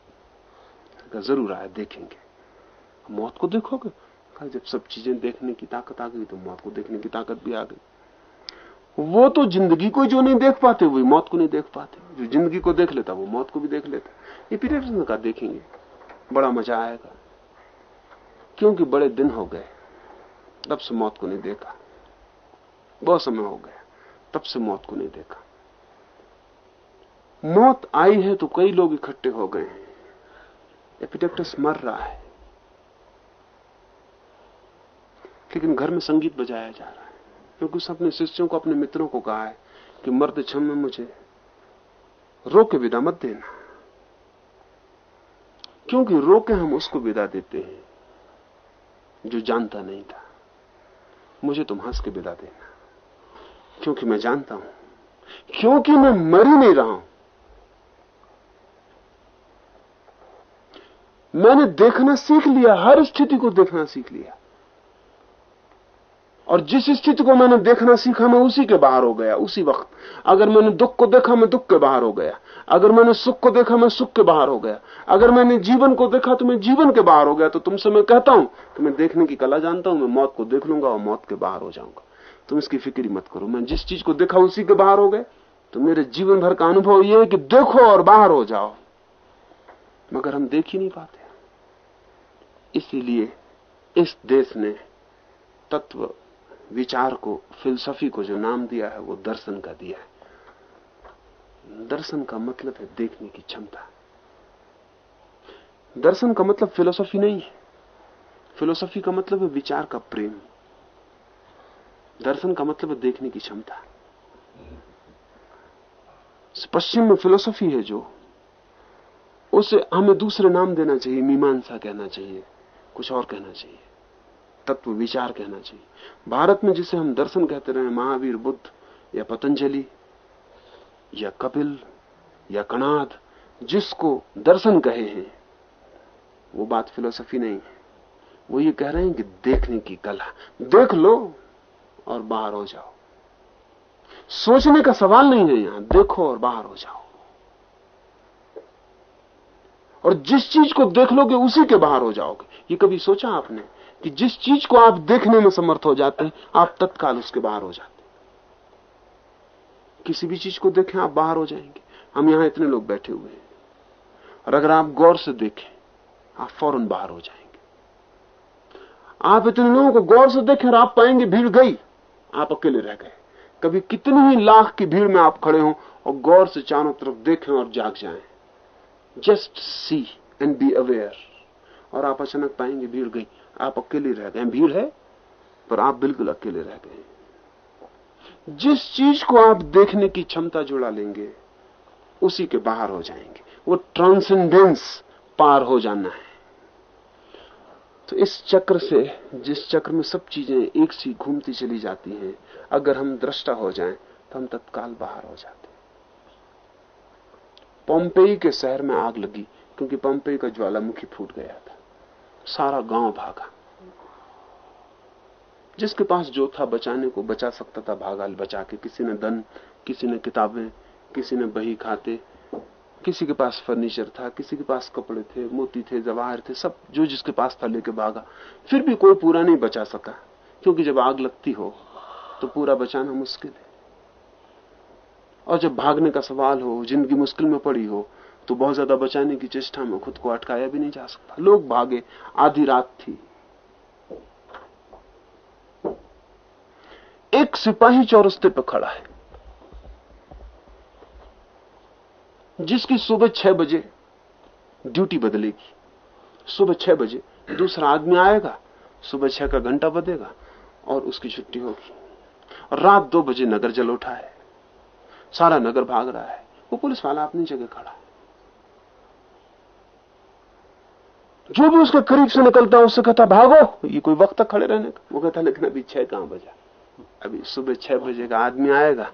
कहा, ज़रूर आए, देखेंगे। मौत को देखोगे? कहा, जब सब चीज़ें देखने की ताकत आ गई तो मौत को देखने की ताकत भी आ गई। वो तो ज़िंदगी को जो नहीं देख पाते, वही मौत को नहीं देख पाते। जो ज़िंदगी को देख लेता, वो मौत को भी देख लेता। ये पिटक्टर ने कहा देखेंगे। बड़ा मज़ा आएगा। क्योंकि बड़े दिन हो गए। तब से मौत को नहीं देखा। बहुत समय हो गया। तब से मौत को नहीं देखा। मौत आई है तो कई लोग इकट्ठे हो गए हैं। एपिडेक्टस मर रहा है। लेकिन घर में संगीत बजाया जा रहा है। क्योंकि उस अपने शिष्यों को, अपने मित्रों को कहा है कि मर्द क्षम में मुझे। रो के विदा मत देना। क्योंकि रो के हम उसको विदा देते हैं, जो जानता नहीं था। मुझे तुम हंस के विदा देना। क्योंकि मैं जानता हूँ। क्योंकि मैं मर ही नहीं रहा हूँ। मैंने देखना सीख लिया, हर स्थिति को देखना सीख लिया। और जिस स्थिति को मैंने देखना सीखा, मैं उसी के बाहर हो गया, उसी वक्त। अगर मैंने दुख को देखा, मैं दुख के बाहर हो गया। अगर मैंने सुख को देखा, मैं सुख के बाहर हो गया। अगर मैंने जीवन को देखा तो मैं जीवन के बाहर हो गया। तो तुमसे मैं कहता हूँ कि मैं देखने की कला जानता हूँ, मैं मौत को देख लूँगा और मौत के बाहर हो जाऊँगा। तुम इसकी फिक्री मत करो। मैं जिस चीज़ को देखा उसी के बाहर हो गए। तो मेरे जीवन भर का अनुभव यह है कि देखो और बाहर हो जाओ। मगर हम देख ही नहीं पाते। इसीलिए इस देश ने तत्व विचार को, फिलसफी को जो नाम दिया है, वो दर्शन का दिया है। दर्शन का मतलब है देखने की क्षमता। दर्शन का मतलब फिलोसफी नहीं है। फिलोसफी का मतलब है विचार का प्रेम। दर्शन का मतलब है देखने की क्षमता पश्चिम में फिलोसफी है जो, उसे हमें दूसरे नाम देना चाहिए, मीमांसा कहना चाहिए, कुछ और कहना चाहिए, तत्व, विचार कहना चाहिए। भारत में जिसे हम दर्शन कहते रहे, महावीर, बुद्ध, या पतंजलि, या कपिल, या कणाद, जिसको दर्शन कहे हैं, वो बात फिलोसफी नहीं है। वो ये कह रहे हैं कि देखने की कला। देख लो। और बाहर हो जाओ। सोचने का सवाल नहीं है यहाँ, देखो और बाहर हो जाओ। और जिस चीज़ को देख लोगे, उसी के बाहर हो जाओगे। ये कभी सोचा आपने कि जिस चीज़ को आप देखने में समर्थ हो जाते हैं, आप तत्काल उसके बाहर हो जाते किसी भी चीज़ को देखें, आप बाहर हो जाएँगे। हम यहाँ इतने लोग बैठे हुए हैं। और अगर आप गौर से देखें, आप फ़ौरन बाहर हो जाएँगे। आप इतने लोगों को गौर से देखें और आप पाएँगे, भीड़ गई। आप अकेले रह गए। कभी कितनी ही लाख की भीड़ में आप खड़े हो और गौर से चारों तरफ़ देखें और जाग जाएँ। Just see and be aware और आप अचानक पाएँगे भीड़ गई। आप अकेले रह गए। भीड़ है, पर आप बिल्कुल अकेले रह गए। जिस चीज़ को आप देखने की क्षमता जुड़ा लेंगे, उसी के बाहर हो जाएँगे। वो ट्रांसेंडेंस पार हो जाना है। तो इस चक्र से, जिस चक्र में सब चीज़ें एक सी घूमती चली जाती हैं, अगर हम दृष्टा हो जाएँ तो हम तत्काल बाहर हो जाते पोम्पेई के शहर में आग लगी, क्योंकि पोम्पेई का ज्वालामुखी फूट गया था। सारा गाँव भागा। जिसके पास जो था बचाने को बचा सकता था, भागा, बचा के किसी ने धन किसी ने किताबें, किसी ने बही खाते किसी के पास फर्नीचर था, किसी के पास कपड़े थे, मोती थे, जवाहर थे, सब जो जिसके पास था लेके भागा। फिर भी कोई पूरा नहीं बचा सका, क्योंकि जब आग लगती हो तो पूरा बचाना मुश्किल है। और जब भागने का सवाल हो, ज़िंदगी मुश्किल में पड़ी हो तो बहुत ज़्यादा बचाने की चेष्टा में खुद को अटकाया भी नहीं जा सकता। लोग भागे, आधी रात थी। एक सिपाही चौरस्ते पर खड़ा है। जिसकी सुबह छह बजे ड्यूटी बदलेगी। सुबह छह बजे दूसरा आदमी आएगा, सुबह छह का घंटा बदेगा और उसकी छुट्टी होगी। रात दो बजे नगर जल उठा है। सारा नगर भाग रहा है। वो पुलिस वाला अपनी जगह खड़ा है। जो भी उसके करीब से निकलता है, उससे कहता भागो, ये कोई वक्त तक खड़े रहने का वो कहता लेकिन अभी छह कहाँ बजा? अभी सुबह छह बजे का आदमी आएगा,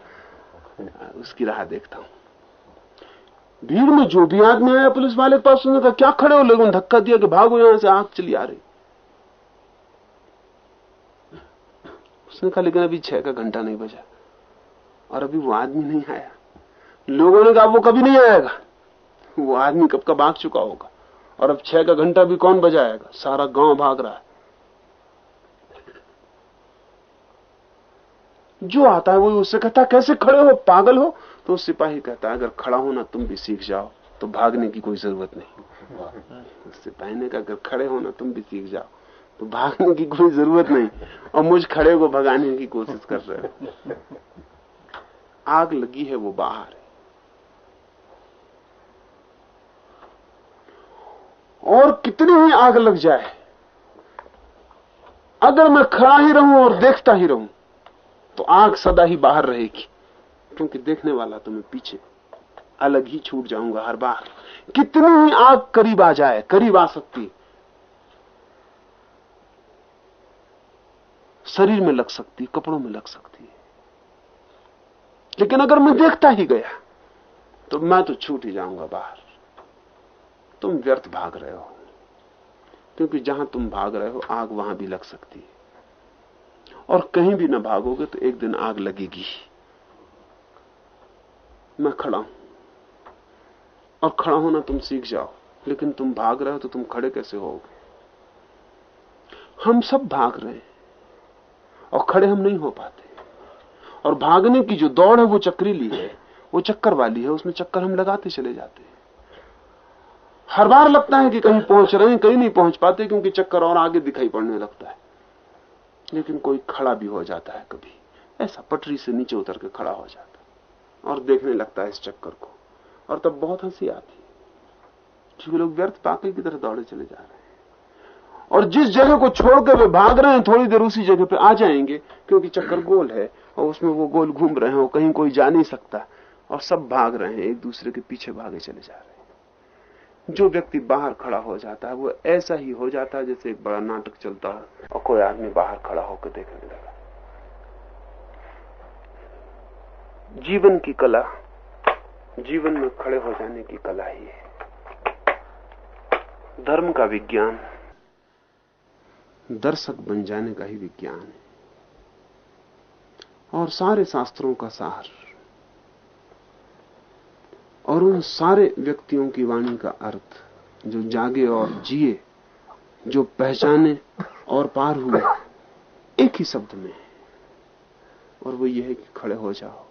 उसकी राह देखता हूँ। भीड़ में जो भी आदमी आया, पुलिस वाले के पास उसने कहा क्या खड़े हो? लोगों ने धक्का दिया कि भागो, यहाँ से आग चली आ रही। उसने कहा, लेकिन अभी छह का घंटा नहीं बजा और अभी वो आदमी नहीं आया। लोगों ने कहा, वो कभी नहीं आएगा। वो आदमी कब का भाग चुका होगा और अब छह का घंटा भी कौन बजाएगा? सारा गाँव भाग रहा है। जो आता है, वो उससे कहता कैसे खड़े हो? पागल हो? तो सिपाही कहता है अगर खड़ा होना तुम भी सीख जाओ तो भागने की कोई ज़रूरत नहीं। सिपाही ने कहा अगर खड़े होना तुम भी सीख जाओ तो भागने की कोई ज़रूरत नहीं। और मुझ खड़े को भगाने की कोशिश कर रहे हो। आग लगी है वो बाहर। है और कितनी ही आग लग जाए अगर मैं खड़ा ही रहूँ और देखता ही रहूँ तो आग सदा ही बाहर रहेगी। क्योंकि देखने वाला तो मैं पीछे अलग ही छूट जाऊँगा हर बार। कितनी ही आग करीब आ जाए, करीब आ सकती। शरीर में लग सकती, कपड़ों में लग सकती। लेकिन अगर मैं देखता ही गया तो मैं तो छूट ही जाऊँगा बाहर। तुम व्यर्थ भाग रहे हो। क्योंकि जहाँ तुम भाग रहे हो, आग वहाँ भी लग सकती है। और कहीं भी ना भागोगे तो एक दिन आग लगेगी मैं खड़ा हूँ। और खड़ा होना तुम सीख जाओ, लेकिन तुम भाग रहे हो तो तुम खड़े कैसे होगे हम सब भाग रहे हैं, और खड़े हम नहीं हो पाते। और भागने की जो दौड़ है, वो चक्रीली है, वो चक्कर वाली है, उसमें चक्कर हम लगाते चले जाते हैं। हर बार लगता है कि कहीं पहुँच रहे हैं, कहीं नहीं पहुँच पाते, क्योंकि चक्कर और आगे दिखाई पड़ने लगता है। लेकिन कोई खड़ा भी हो जाता है कभी, ऐसा पटरी से नीचे उतर के खड़ा हो जाता और देखने लगता है इस चक्कर को। और तब बहुत हँसी आती है। क्योंकि लोग व्यर्थ पाकल की तरह दौड़े चले जा रहे हैं। और जिस जगह को छोड़कर वे भाग रहे हैं, थोड़ी देर उसी जगह पे आ जाएँगे, क्योंकि चक्कर गोल है और उसमें वो गोल घूम रहे हैं और कहीं कोई जा नहीं सकता। और सब भाग रहे हैं, एक दूसरे के पीछे भागे चले जा रहे हैं। जो व्यक्ति बाहर खड़ा हो जाता है, वो ऐसा ही हो जाता है जैसे एक बड़ा नाटक चलता है और कोई आदमी बाहर खड़ा होकर देखने लगा। जीवन की कला जीवन में खड़े हो जाने की कला ही है। धर्म का विज्ञान दर्शक बन जाने का ही विज्ञान है। और सारे शास्त्रों का सार और उन सारे व्यक्तियों की वाणी का अर्थ जो जागे और जिए, जो पहचाने और पार हुए, एक ही शब्द में और वो यह है कि खड़े हो जाओ।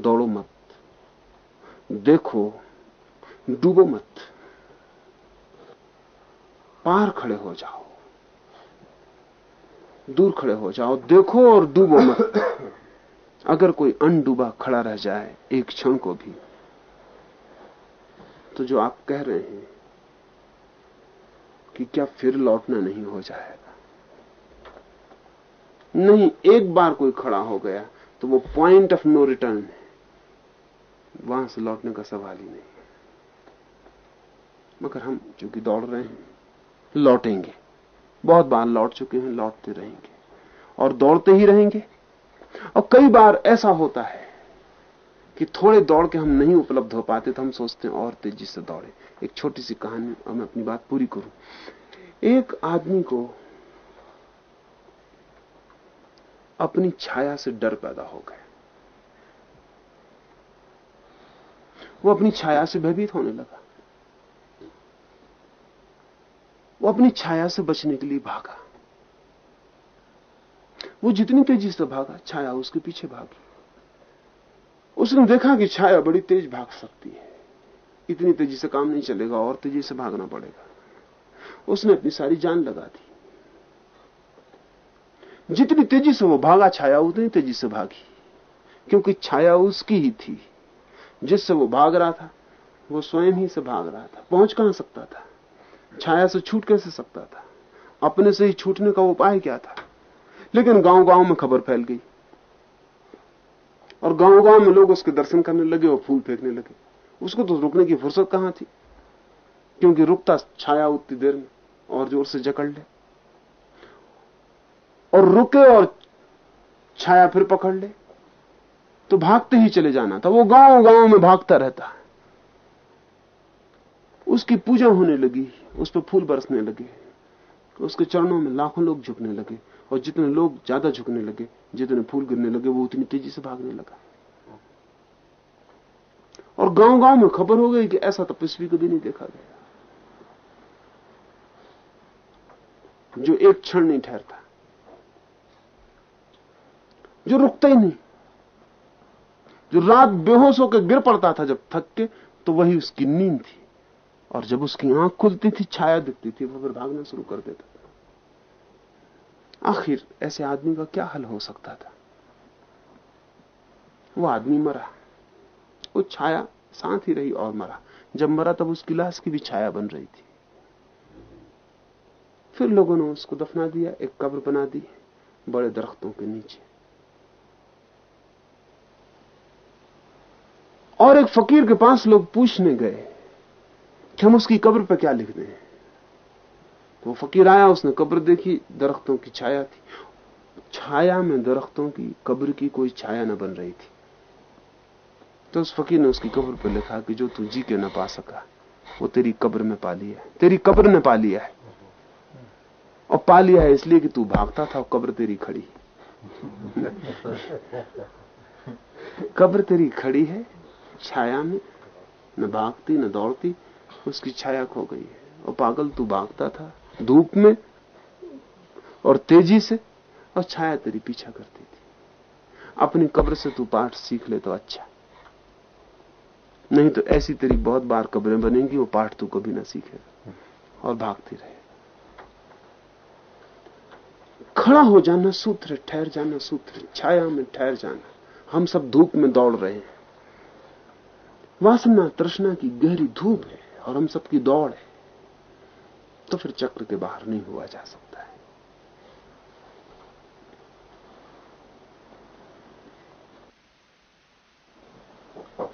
दौड़ो मत। देखो, डूबो मत। पार खड़े हो जाओ। दूर खड़े हो जाओ। देखो और डूबो मत। अगर कोई अनडूबा खड़ा रह जाए, एक क्षण को भी। तो जो आप कह रहे हैं कि क्या फिर लौटना नहीं हो जाएगा? नहीं, एक बार कोई खड़ा हो गया तो वो पॉइंट ऑफ़ नो रिटर्न है। वहाँ से लौटने का सवाल ही नहीं। मगर हम चूँकि दौड़ रहे हैं, लौटेंगे। बहुत बार लौट चुके हैं, लौटते रहेंगे। और दौड़ते ही रहेंगे। और कई बार ऐसा होता है कि थोड़े दौड़ के हम नहीं उपलब्ध हो पाते तो हम सोचते हैं और तेज़ी से दौड़े। एक छोटी सी कहानी, और मैं अपनी बात पूरी करूँ। एक आदमी को अपनी छाया से डर पैदा हो गया। वो अपनी छाया से भयभीत होने लगा। वो अपनी छाया से बचने के लिए भागा। वो जितनी तेज़ी से भागा, छाया उसके पीछे भागी। उसने देखा कि छाया बड़ी तेज भाग सकती है। इतनी तेज़ी से काम नहीं चलेगा और तेज़ी से भागना पड़ेगा। उसने अपनी सारी जान लगा दी। जितनी तेज़ी से वो भागा, छाया उतनी तेज़ी से भागी। क्योंकि छाया उसकी ही थी। जिससे वो भाग रहा था, वो स्वयं ही से भाग रहा था। पहुँच कहाँ सकता था? छाया से छूट कैसे सकता था? अपने से ही छूटने का उपाय क्या था? लेकिन गाँव गाँव में खबर फैल गई। और गाँव गाँव में लोग उसके दर्शन करने लगे और फूल फेंकने लगे। उसको तो रुकने की फुर्सत कहाँ थी? क्योंकि रुकता छाया उतनी देर में और ज़ोर से जकड़ ले। और रुके और छाया फिर पकड़ ले। तो भागते ही चले जाना था। वो गाँव गाँव में भागता रहता। उसकी पूजा होने लगी, उस पर फूल बरसने लगे, उसके चरणों में लाखों लोग झुकने लगे और जितने लोग ज़्यादा झुकने लगे, जितने फूल गिरने लगे, वो उतनी तेज़ी से भागने लगा। और गाँव गाँव में खबर हो गई कि ऐसा तपस्वी कभी नहीं देखा गया। जो एक क्षण नहीं ठहरता, जो रुकता ही नहीं। जो रात बेहोश होकर गिर पड़ता था, जब थक के तो वही उसकी नींद थी। और जब उसकी आँख खुलती थी, छाया दिखती थी, वो फिर भागना शुरू कर देता था। आखिर ऐसे आदमी का क्या हल हो सकता था? वो आदमी मरा। वो छाया साथ ही रही और मरा। जब मरा, तब उसकी लाश की भी छाया बन रही थी। फिर लोगों ने उसको दफना दिया, एक कब्र बना दी, बड़े दरख्तों के नीचे। और एक फकीर के पास लोग पूछने गए कि हम उसकी कब्र पर क्या लिख दें। तो फकीर आया, उसने कब्र देखी, दरख्तों की छाया थी। छाया में दरख्तों की, कब्र की कोई छाया न बन रही थी। तो उस फकीर ने उसकी कब्र पर लिखा कि जो तू जी के न पा सका, वो तेरी कब्र में पा लिया है। तेरी कब्र ने पा लिया है। और पा लिया है इसलिए कि तू भागता था और कब्र तेरी खड़ी कब्र तेरी खड़ी है छाया में, न भागती, न दौड़ती, उसकी छाया खो गई है। और पागल तू भागता था, धूप में और तेज़ी से, और छाया तेरी पीछा करती थी। अपनी कब्र से तू पाठ सीख ले तो अच्छा। नहीं तो ऐसी तेरी बहुत बार कब्रें बनेंगी, वो पाठ तू कभी ना सीखेगा। और भागती रहे। खड़ा हो जाना सूत्र, ठहर जाना सूत्र, छाया में ठहर जाना। हम सब धूप में दौड़ रहे हैं। वासना, तृष्णा की गहरी धूप है और हम सबकी दौड़ है। तो फिर चक्र के बाहर नहीं हुआ जा सकता है।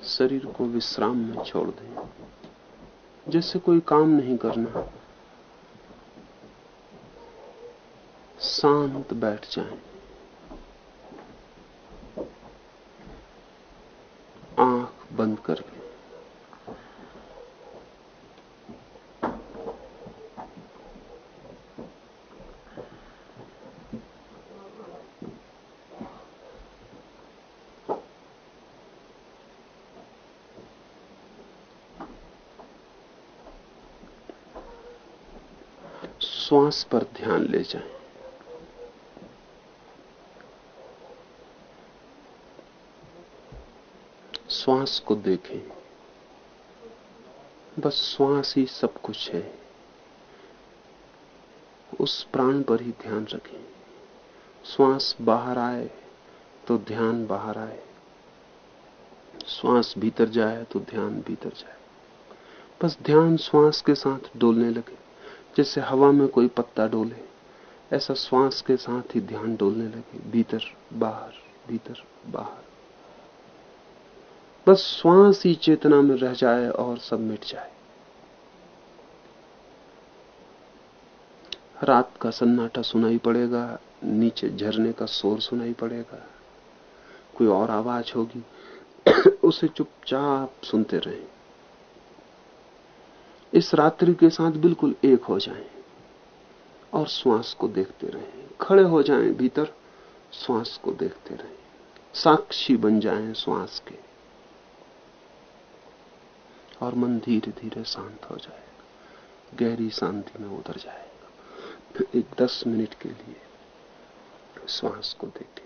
शरीर को विश्राम में छोड़ दें। जैसे कोई काम नहीं करना, शांत बैठ जाएँ आँख बंद करके। श्वास पर ध्यान ले जाएँ। श्वास को देखें। बस श्वास ही सब कुछ है। उस प्राण पर ही ध्यान रखें। श्वास बाहर आए तो ध्यान बाहर आए। श्वास भीतर जाए तो ध्यान भीतर जाए। बस ध्यान श्वास के साथ डोलने लगे। जैसे हवा में कोई पत्ता डोले, ऐसा श्वास के साथ ही ध्यान डोलने लगे। भीतर बाहर भीतर बाहर। बस श्वास ही चेतना में रह जाए और सब मिट जाए। रात का सन्नाटा सुनाई पड़ेगा, नीचे झरने का शोर सुनाई पड़ेगा। कोई और आवाज़ होगी, उसे चुपचाप सुनते रहें। इस रात्रि के साथ बिल्कुल एक हो जाएँ और श्वास को देखते रहें। खड़े हो जाएँ भीतर, श्वास को देखते रहें। साक्षी बन जाएँ श्वास के। और मन धीरे धीरे शांत हो जाएगा। गहरी शांति में उतर जाएगा। एक दस मिनट के लिए श्वास को देखें